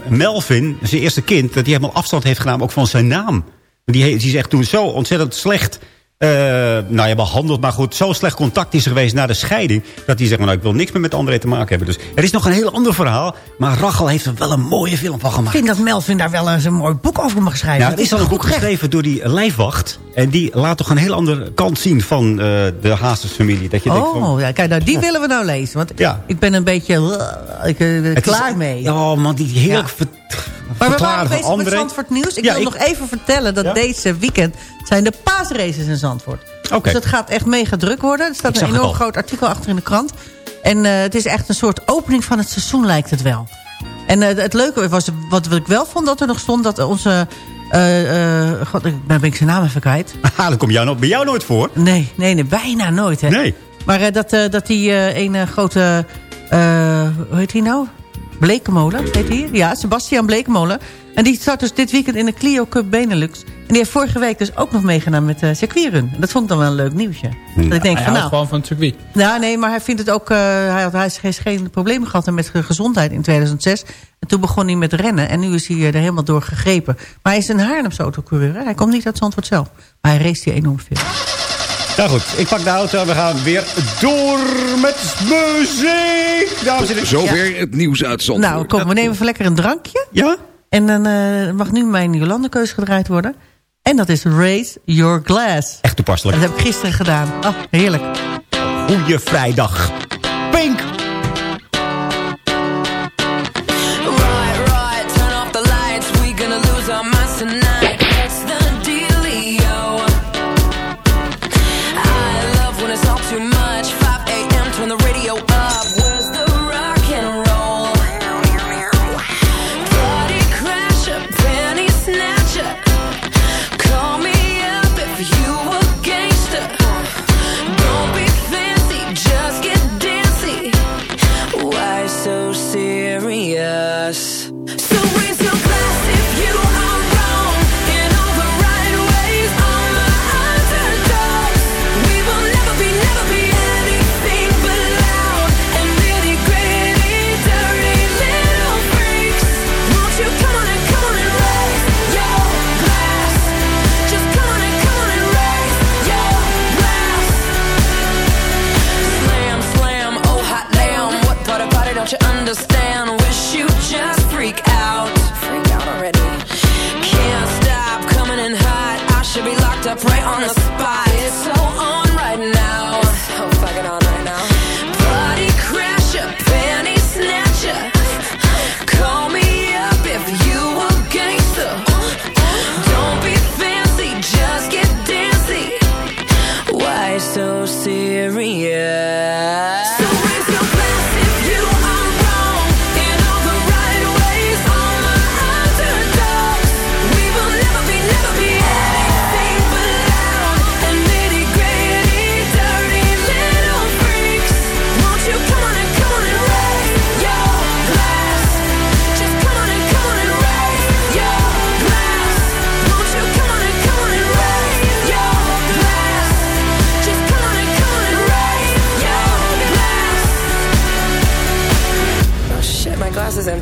Melvin, zijn eerste kind... dat hij helemaal afstand heeft genomen ook van zijn naam. Die, die is echt toen zo ontzettend slecht uh, nou ja, behandeld. Maar goed, zo slecht contact is er geweest na de scheiding... dat hij zegt, nou, ik wil niks meer met André te maken hebben. Dus er is nog een heel ander verhaal. Maar Rachel heeft er wel een mooie film van gemaakt. Ik vind dat Melvin daar wel eens een mooi boek over mag schrijven. Ja, het is al een boek geschreven door die lijfwacht. En die laat toch een heel andere kant zien van uh, de Hazes-familie. Dat je oh, denkt van, ja, kijk, nou, die willen we nou lezen. Want ja. ik ben een beetje ik, uh, klaar is, mee. Oh man, die heerlijk... Ja. Maar we waren bezig met Zandvoort Nieuws. Ik ja, wil ik... nog even vertellen dat deze weekend zijn de paasraces in Zandvoort. Okay. Dus het gaat echt mega druk worden. Er staat een enorm groot artikel achter in de krant. En uh, het is echt een soort opening van het seizoen lijkt het wel. En uh, het leuke was, wat, wat ik wel vond dat er nog stond... dat onze... Uh, God, ik ben ik zijn naam even kwijt. dat komt jou, bij jou nooit voor. Nee, nee, nee bijna nooit. Hè. Nee. Maar dat, dat die een grote... hoe heet hij nou? Blekemolen, heet hij? Ja, Sebastian Blekemolen. En die start dus dit weekend in de Clio Cup Benelux. En die heeft vorige week dus ook nog meegedaan met de uh, circuitrun. Dat vond ik dan wel een leuk nieuwsje. Dat ik denk hij van, nou, gewoon van het circuit. Ja, nee, maar hij vindt het ook... Uh, hij had hij heeft geen problemen gehad met gezondheid in 2006. En toen begon hij met rennen. En nu is hij er helemaal door gegrepen. Maar hij is een Haarlems autocoureur. Hij komt niet uit Zandvoort zelf. Maar hij race hier enorm veel. Nou goed, ik pak de auto en we gaan weer door met muziek. Dames en heren. Zover ja. het nieuws uit Zandvoort. Nou, kom, we nemen even lekker een drankje. Ja? En dan uh, mag nu mijn Jolandekeus gedraaid worden. En dat is Raise Your Glass. Echt toepasselijk. Dat heb ik gisteren gedaan. Oh, heerlijk. Goeie vrijdag. Pink!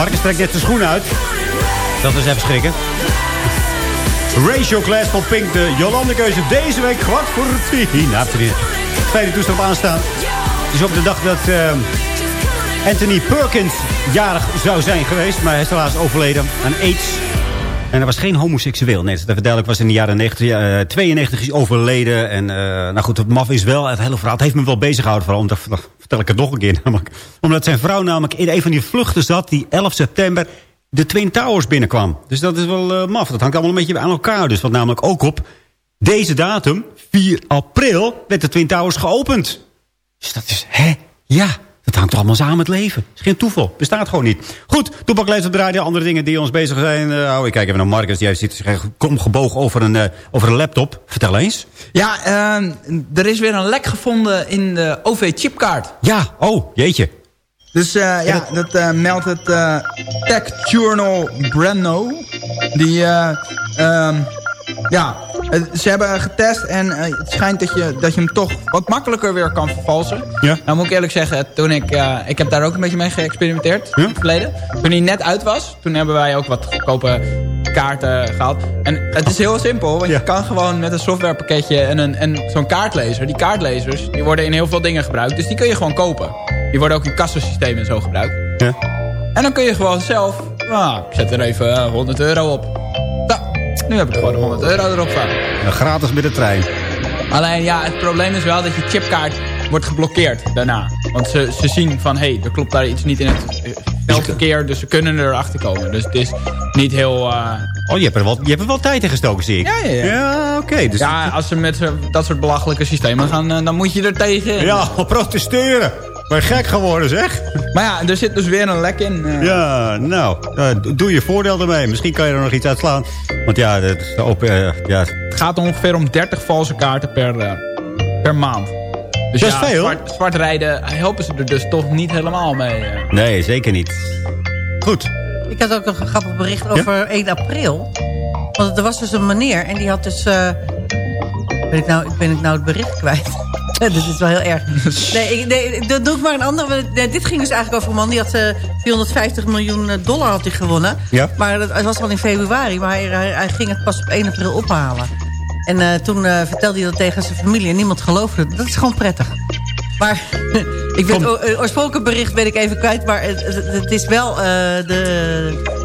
Marcus trekt net zijn schoenen uit. Dat is even schrikken. Ratio Class van Pink, de Jolande keuze deze week kwart voor tien. Nou, de tweede toestel aanstaan. Het is op de dag dat eh, Anthony Perkins jarig zou zijn geweest. Maar hij is helaas overleden aan AIDS. En hij was geen homoseksueel. Nee, dat duidelijk was in de jaren 90, eh, 92 is hij overleden. En eh, nou goed, het maf is wel, het hele verhaal. Het heeft me wel bezig gehouden. Vooral, omdat, vertel ik het nog een keer. Namelijk, omdat zijn vrouw namelijk in een van die vluchten zat... die 11 september de Twin Towers binnenkwam. Dus dat is wel eh, maf. Dat hangt allemaal een beetje aan elkaar. Dus wat namelijk ook op deze datum, 4 april... werd de Twin Towers geopend. Dus dat is, hè? Ja, dat hangt allemaal samen met leven. is geen toeval. Bestaat gewoon niet. Goed, Toepak leeft op de radio. Andere dingen die ons bezig zijn. Uh, oh, ik kijk even naar Marcus. Die zit zich gebogen over een, uh, over een laptop. Vertel eens. Ja, uh, er is weer een lek gevonden in de OV-chipkaart. Ja, oh, jeetje. Dus uh, ja, dat uh, meldt het uh, Tech Journal Breno. Die, um, ja, ze hebben getest en het schijnt dat je, dat je hem toch wat makkelijker weer kan vervalsen. Ja. Nou moet ik eerlijk zeggen, toen ik, ik heb daar ook een beetje mee geëxperimenteerd ja? in het verleden. Toen hij net uit was, toen hebben wij ook wat goedkope kaarten gehaald. En het is heel simpel, want ja. je kan gewoon met een softwarepakketje en, een, en zo'n kaartlezer. Die kaartlezers, die worden in heel veel dingen gebruikt, dus die kun je gewoon kopen. Die worden ook in kassasystemen en zo gebruikt. Ja. En dan kun je gewoon zelf... Ah, ik zet er even uh, 100 euro op. Nu heb ik gewoon 100 euro erop staan. Ja, gratis met de trein. Alleen ja, het probleem is wel dat je chipkaart wordt geblokkeerd daarna. Want ze, ze zien van, hé, hey, er klopt daar iets niet in het veldverkeer. Dus ze kunnen erachter komen. Dus het is niet heel... Uh... Oh, je hebt, er wel, je hebt er wel tijd in gestoken, zie ik. Ja, ja, ja. Ja, oké. Okay, dus ja, als ze met dat soort belachelijke systemen gaan, dan moet je er tegen. Ja, protesteren. Ben je gek geworden, zeg? Maar ja, er zit dus weer een lek in. Uh. Ja, nou, uh, doe je voordeel ermee. Misschien kan je er nog iets uitslaan. Want ja, is op, uh, ja. het gaat ongeveer om 30 valse kaarten per, per maand. Dus dat ja, is veel. Zwart, zwart, rijden helpen ze er dus toch niet helemaal mee. Nee, zeker niet. Goed. Ik had ook een grappig bericht over ja? 1 april. Want er was dus een meneer en die had dus... ben, ik nou, ben ik nou het bericht kwijt? dit is wel heel erg. Nee, ik, nee dat doe ik maar een andere. Nee, dit ging dus eigenlijk over een man. Die had uh, 450 miljoen dollar had hij gewonnen. Ja? Maar dat was al in februari. Maar hij, hij, hij ging het pas op 1 april ophalen. En uh, toen uh, vertelde hij dat tegen zijn familie. En niemand geloofde het. Dat is gewoon prettig. Maar ik weet, het oorspronkelijke bericht ben ik even kwijt. Maar het, het, is wel de,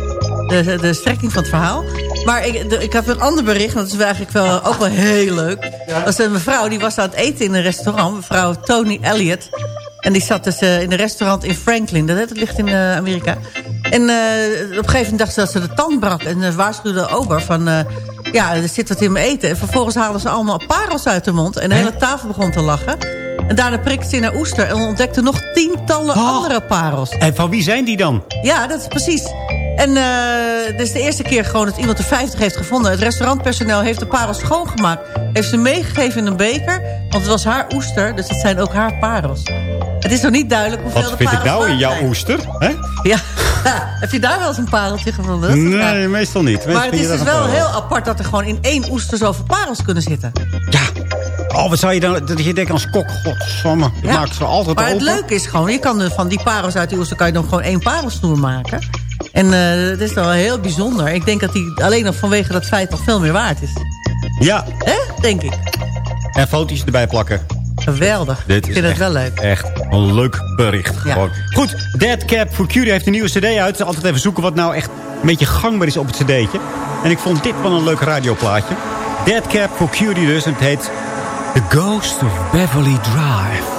de, de strekking van het verhaal. Maar ik, de, ik heb een ander bericht. Dat is eigenlijk wel, ook wel heel leuk. Dat is een mevrouw die was aan het eten in een restaurant. Mevrouw Tony Elliott. En die zat dus uh, in een restaurant in Franklin. Dat, dat ligt in uh, Amerika. En uh, op een gegeven moment dacht ze dat ze de tand brak. En waarschuwde de ober van... ja, er zit wat in mijn eten. En vervolgens haalden ze allemaal parels uit de mond. En de hele tafel begon te lachen. En daarna prikte ze in haar oester. En ontdekte nog tientallen oh. andere parels. En van wie zijn die dan? Ja, dat is precies... En uh, dit is de eerste keer gewoon dat iemand de 50 heeft gevonden. Het restaurantpersoneel heeft de parels schoongemaakt. Heeft ze meegegeven in een beker. Want het was haar oester, dus het zijn ook haar parels. Het is nog niet duidelijk hoeveel Wat de vind ik nou in jouw zijn. oester? Hè? Ja, heb je daar wel eens een pareltje gevonden? Nee, meestal niet. Meestal maar het is dus wel parels. heel apart dat er gewoon in één oester zoveel parels kunnen zitten. Ja, Oh, wat zou je dan... Dat je denkt als kok, godsamme. Je ja. maakt ze altijd Maar open. het leuke is gewoon... Je kan van die parels uit die oester... kan je dan gewoon één parelsnoer maken. En uh, dat is dan wel heel bijzonder. Ik denk dat die alleen nog vanwege dat feit nog veel meer waard is. Ja. Hè? Denk ik. En foto's erbij plakken. Geweldig. Dit ik vind het wel leuk. Echt een leuk bericht. Ja. Gewoon. Goed, Dead Cap for Curie heeft een nieuwe cd uit. Altijd even zoeken wat nou echt een beetje gangbaar is op het cd'tje. En ik vond dit wel een leuk radioplaatje. Dead Cap for Cutie dus. En het heet The Ghost of Beverly Drive.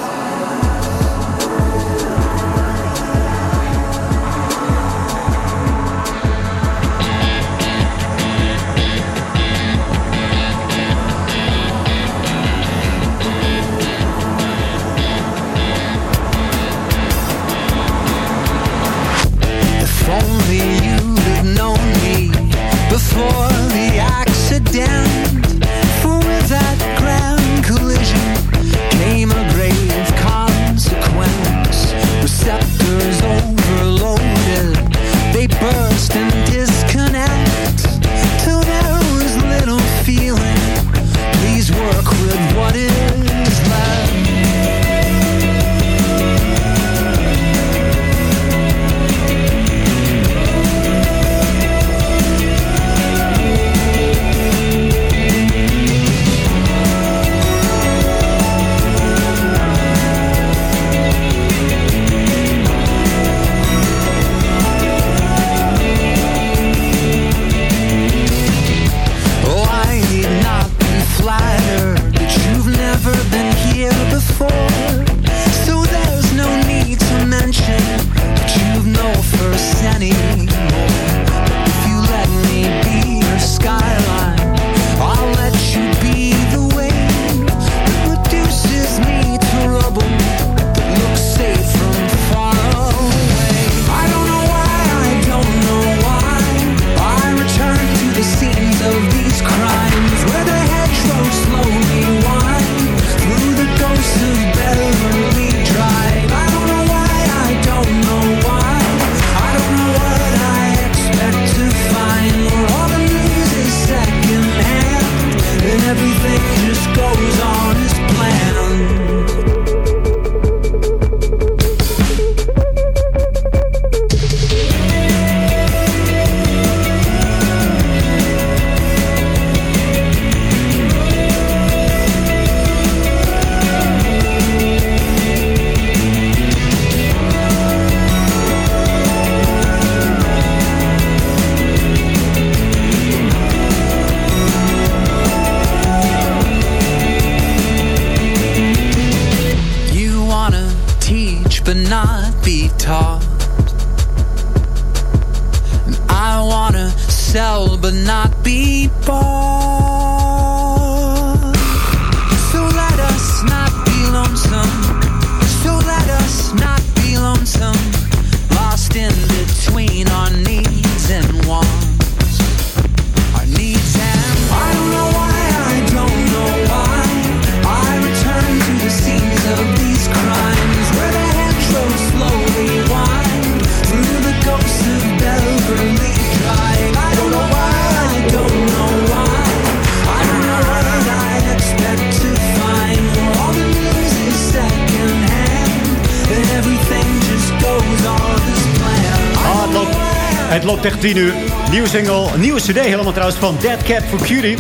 Tegen 10 uur. Nieuwe single, nieuwe cd helemaal trouwens van Dead Cat for Cutie. Ik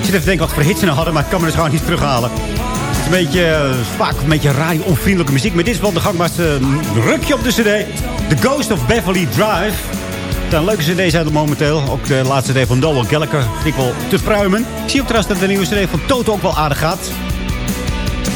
zit even te denken wat voor hits ze nou hadden, maar ik kan me dus gewoon niet terughalen. Het is een beetje, eh, vaak een beetje radio-onvriendelijke muziek. Maar dit is wel de gangbaarste eh, rukje op de cd. The Ghost of Beverly Drive. Zijn leuke cd's uit momenteel. Ook de laatste cd van Noel Gallagher vind ik wel te pruimen. Ik zie ook trouwens dat de nieuwe cd van Toto ook wel aardig gaat.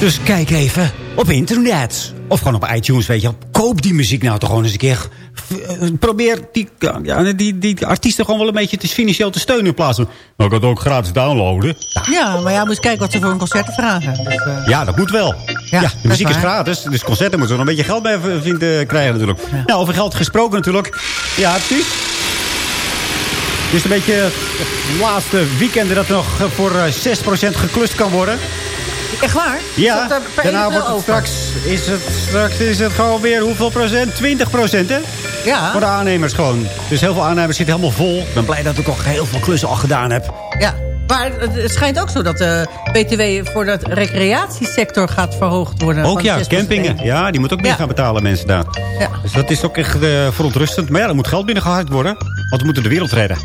Dus kijk even op internet. Of gewoon op iTunes, weet je. Koop die muziek nou toch gewoon eens een keer. Eh, Probeer die, ja, die, die artiesten gewoon wel een beetje te financieel te steunen in plaats van... Nou, ik kan het ook gratis downloaden. Ja, maar ja, moet kijken wat ze voor een concert vragen. Dus, eh, Ja, dat moet wel. Ja, de muziek is gratis, dus concerten moeten nog een beetje geld bij vinden krijgen natuurlijk. Nou, over geld gesproken natuurlijk. Ja, precies. Het is een beetje het laatste weekend dat nog eh, voor eh, 6% geklust kan worden. Echt waar? Ja, er daarna wordt het straks, is het, straks is het gewoon weer hoeveel procent? 20 procent, hè? Ja. Voor de aannemers gewoon. Dus heel veel aannemers zitten helemaal vol. Ik ben blij dat ik ook heel veel klussen al gedaan heb. Ja, maar het, schijnt ook zo dat de BTW voor de recreatiesector gaat verhoogd worden. Ook ja, 6%. campingen. Ja, die moet ook meer Ja. gaan betalen, mensen daar. Ja. Dus dat is ook echt eh, verontrustend. Maar ja, er moet geld binnengehaald worden. Want we moeten de wereld redden.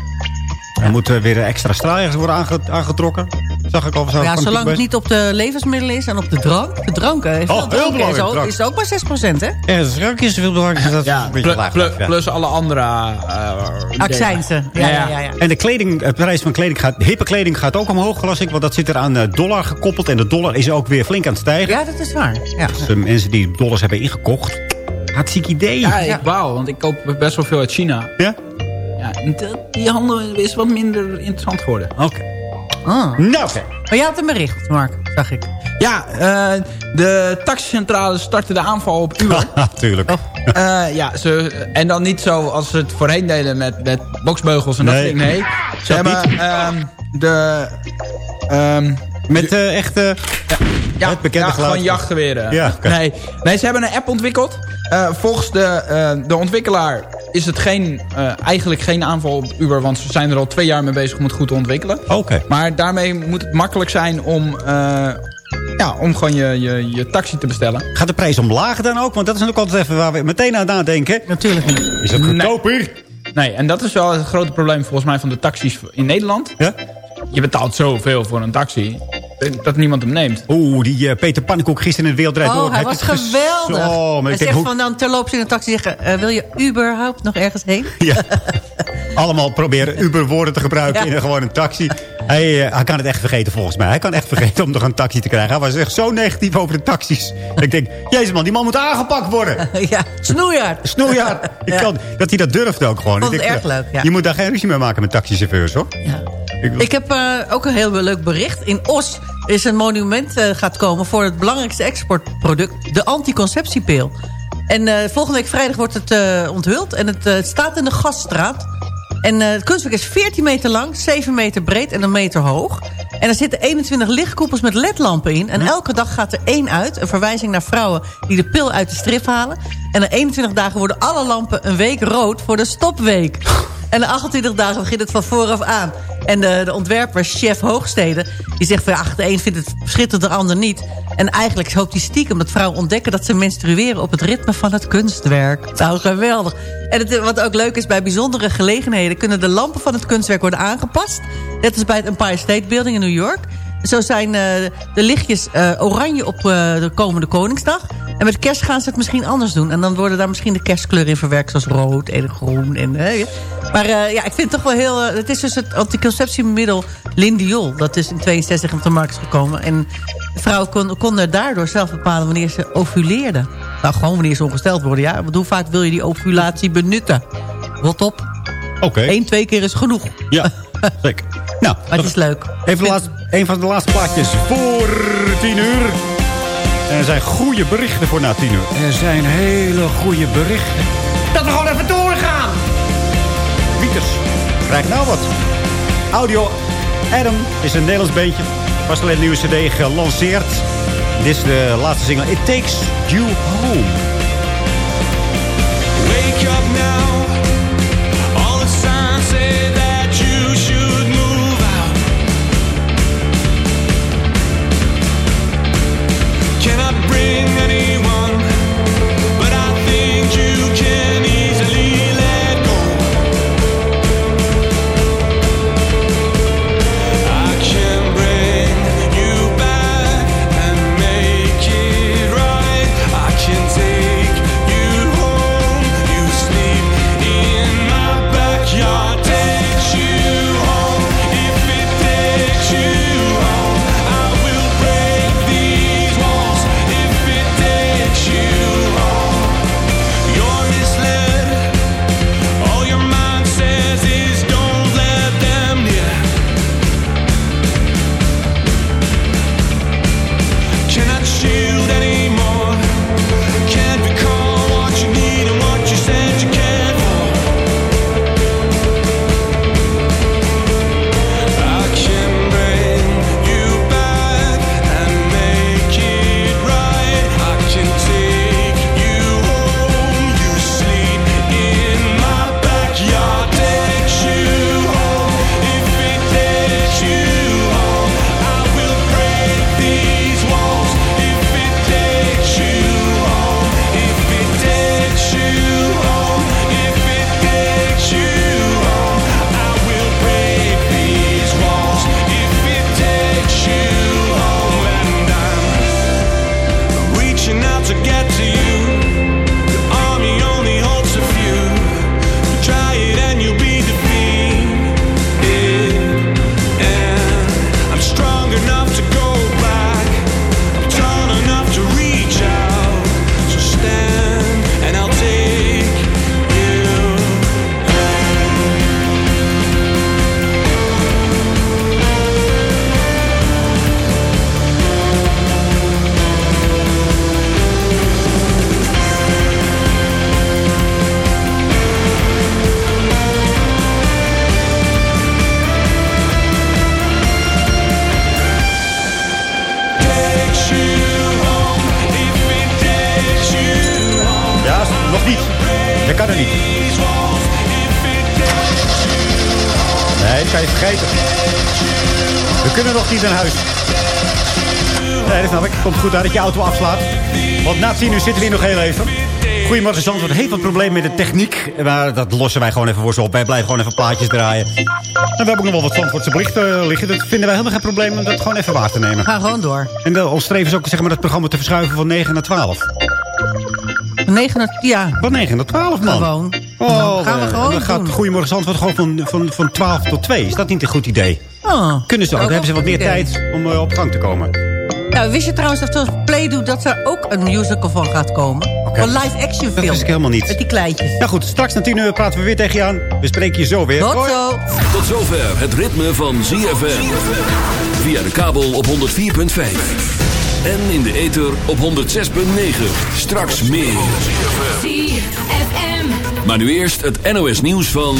Er moet eh, weer extra straaljaars worden aange- aangetrokken. Zag ik al zo. Ja, zolang het niet op de levensmiddelen is en op de drank. De drank, hè. Oh, heel drank en belangrijk, zo, drank. is het ook maar 6%, hè? Ja, de drank is veel belangrijker. Dat is Ja, plu- ja. plus alle andere... eh, Accijnsen. Ja, ja, ja. ja. En de, kleding, de prijs van kleding gaat, hippe kleding gaat ook omhoog, geloof ik. Want dat zit er aan de dollar gekoppeld. En de dollar is ook weer flink aan het stijgen. Ja, dat is waar. Ja. Dus de mensen die dollars hebben ingekocht. Hartstikke idee. Ja, ik wou, want ik koop best wel veel uit China. Ja? Ja, dat- die handel is wat minder interessant geworden. Oké. Ah. Nou, oké. Maar jij had een bericht, Mark, zag ik. Ja, eh, de taxicentrale startte de aanval op Uber. Natuurlijk. Eh, ja, ze, en dan niet zo als ze het voorheen deden met, met boksbeugels en dat soort dingen. Nee, ze Dat hebben ehm, de... ehm, Met eh echte... ja, het bekende ja, gewoon jachtgeweren. Ja, nee, nee, ze hebben een app ontwikkeld. Eh, volgens de, eh, de ontwikkelaar is het geen, eh, eigenlijk geen aanval op Uber... want ze zijn er al twee jaar mee bezig om het goed te ontwikkelen. Oké. Maar daarmee moet het makkelijk zijn om, eh, ja, om gewoon je, je, je taxi te bestellen. Gaat de prijs omlaag dan ook? Want dat is ook altijd even waar we meteen aan nadenken. Natuurlijk niet. Is het goedkoper? Nee, en dat is wel het grote probleem volgens mij van de taxis in Nederland. Ja? Je betaalt zoveel voor een taxi dat niemand hem neemt. Oeh, die eh, Peter Pannenkoek gisteren in het Wereldrijd Oh, Door. hij was het geweldig. Oh, hij zegt hoe- van dan terloops in de taxi zeggen... eh, wil je überhaupt nog ergens heen? Ja. Allemaal proberen Uber-woorden te gebruiken Ja. in gewoon een taxi. Hij, eh, hij kan het echt vergeten volgens mij. Hij kan echt vergeten om nog een taxi te krijgen. Hij was echt zo negatief over de taxis. ik denk, jezus man, die man moet aangepakt worden. ja, snoeihard. Snoeihard. Ik Ja. kan, dat hij dat durfde ook gewoon. Vond Ik het denk, erg leuk, ja. Je moet daar geen ruzie mee maken met taxichauffeurs, hoor. Ja. Ik, Ik heb eh, ook een heel leuk bericht. In Os is een monument eh, gaat komen voor het belangrijkste exportproduct, de anticonceptiepil. En eh, volgende week vrijdag wordt het onthuld en het, het staat in de Gasstraat. En het kunstwerk is 14 meter lang, 7 meter breed en een meter hoog. En er zitten 21 lichtkoepels met ledlampen in. En elke dag gaat er één uit. Een verwijzing naar vrouwen die de pil uit de strip halen. En na 21 dagen worden alle lampen een week rood voor de stopweek. En na 28 dagen begint het van vooraf aan. En de, de ontwerper, chef Hoogstede, die zegt van... de een vindt het schitterend, de ander niet. En eigenlijk hoopt hij stiekem dat vrouwen ontdekken... dat ze menstrueren op het ritme van het kunstwerk. Nou, geweldig. En het, wat ook leuk is, bij bijzondere gelegenheden... kunnen de lampen van het kunstwerk worden aangepast. Net als bij het Empire State Building in New York. Zo zijn eh, de lichtjes eh, oranje op eh, de komende Koningsdag. En met kerst gaan ze het misschien anders doen. En dan worden daar misschien de kerstkleuren in verwerkt... zoals rood en groen. En, maar ja, ik vind het toch wel heel... het is dus het anticonceptiemiddel Lindiol. Dat is in 62 op de markt is gekomen. En vrouwen kon- konden daardoor zelf bepalen wanneer ze ovuleerden. Nou, gewoon wanneer ze ongesteld worden. Ja, want hoe vaak wil je die ovulatie benutten? Rot op. Oké. Eén, twee keer is genoeg. Ja, zeker. Nou, Maar het is leuk. Even de laatste, een van de laatste plaatjes voor tien uur. En er zijn goede berichten voor na tien uur. Er zijn hele goede berichten. Dat we gewoon even doorgaan. Wieters, krijg nou wat. Audio Adam is een Nederlands beentje. Was alleen een nieuwe cd gelanceerd. Dit is de laatste single. It Takes You Home. to get to you. Naar huis. Nee, dat snap ik. Komt goed uit dat je auto afslaat. Want na tien uur zitten we hier nog heel even. Goedemorgen, Zandvoort heeft wat problemen met de techniek. Maar dat lossen wij gewoon even voor ze op. Wij blijven gewoon even plaatjes draaien. En we hebben ook nog wel wat Zandvoortse berichten liggen. Dat vinden wij helemaal geen probleem om dat gewoon even waar te nemen. Ga gewoon door. En de, ons streven is ook zeg maar, het programma te verschuiven van 9 naar 12. 9 naar, ja. Van 9 naar 12, man. Gewoon. Oh, Nou, gaan we eh, gewoon Dan gaat. Goedemorgen Zandvoort gewoon van, van, van 12 tot 2. Is dat niet een goed idee? Oh, Kunnen ze ook. Dan hebben ze wat meer tijd om eh, op gang te komen. Nou, wist je trouwens dat als Play doet dat er ook een musical van gaat komen? Een live-action film. Dat wist ik helemaal niet. Met die kleintjes. Nou goed, straks na 10 uur praten we weer tegen je aan. We spreken je zo weer. Tot Hoi. zo. Tot zover het ritme van ZFM. Via de kabel op 104.5. En in de ether op 106.9. Straks meer. ZFM. Maar nu eerst het NOS nieuws van...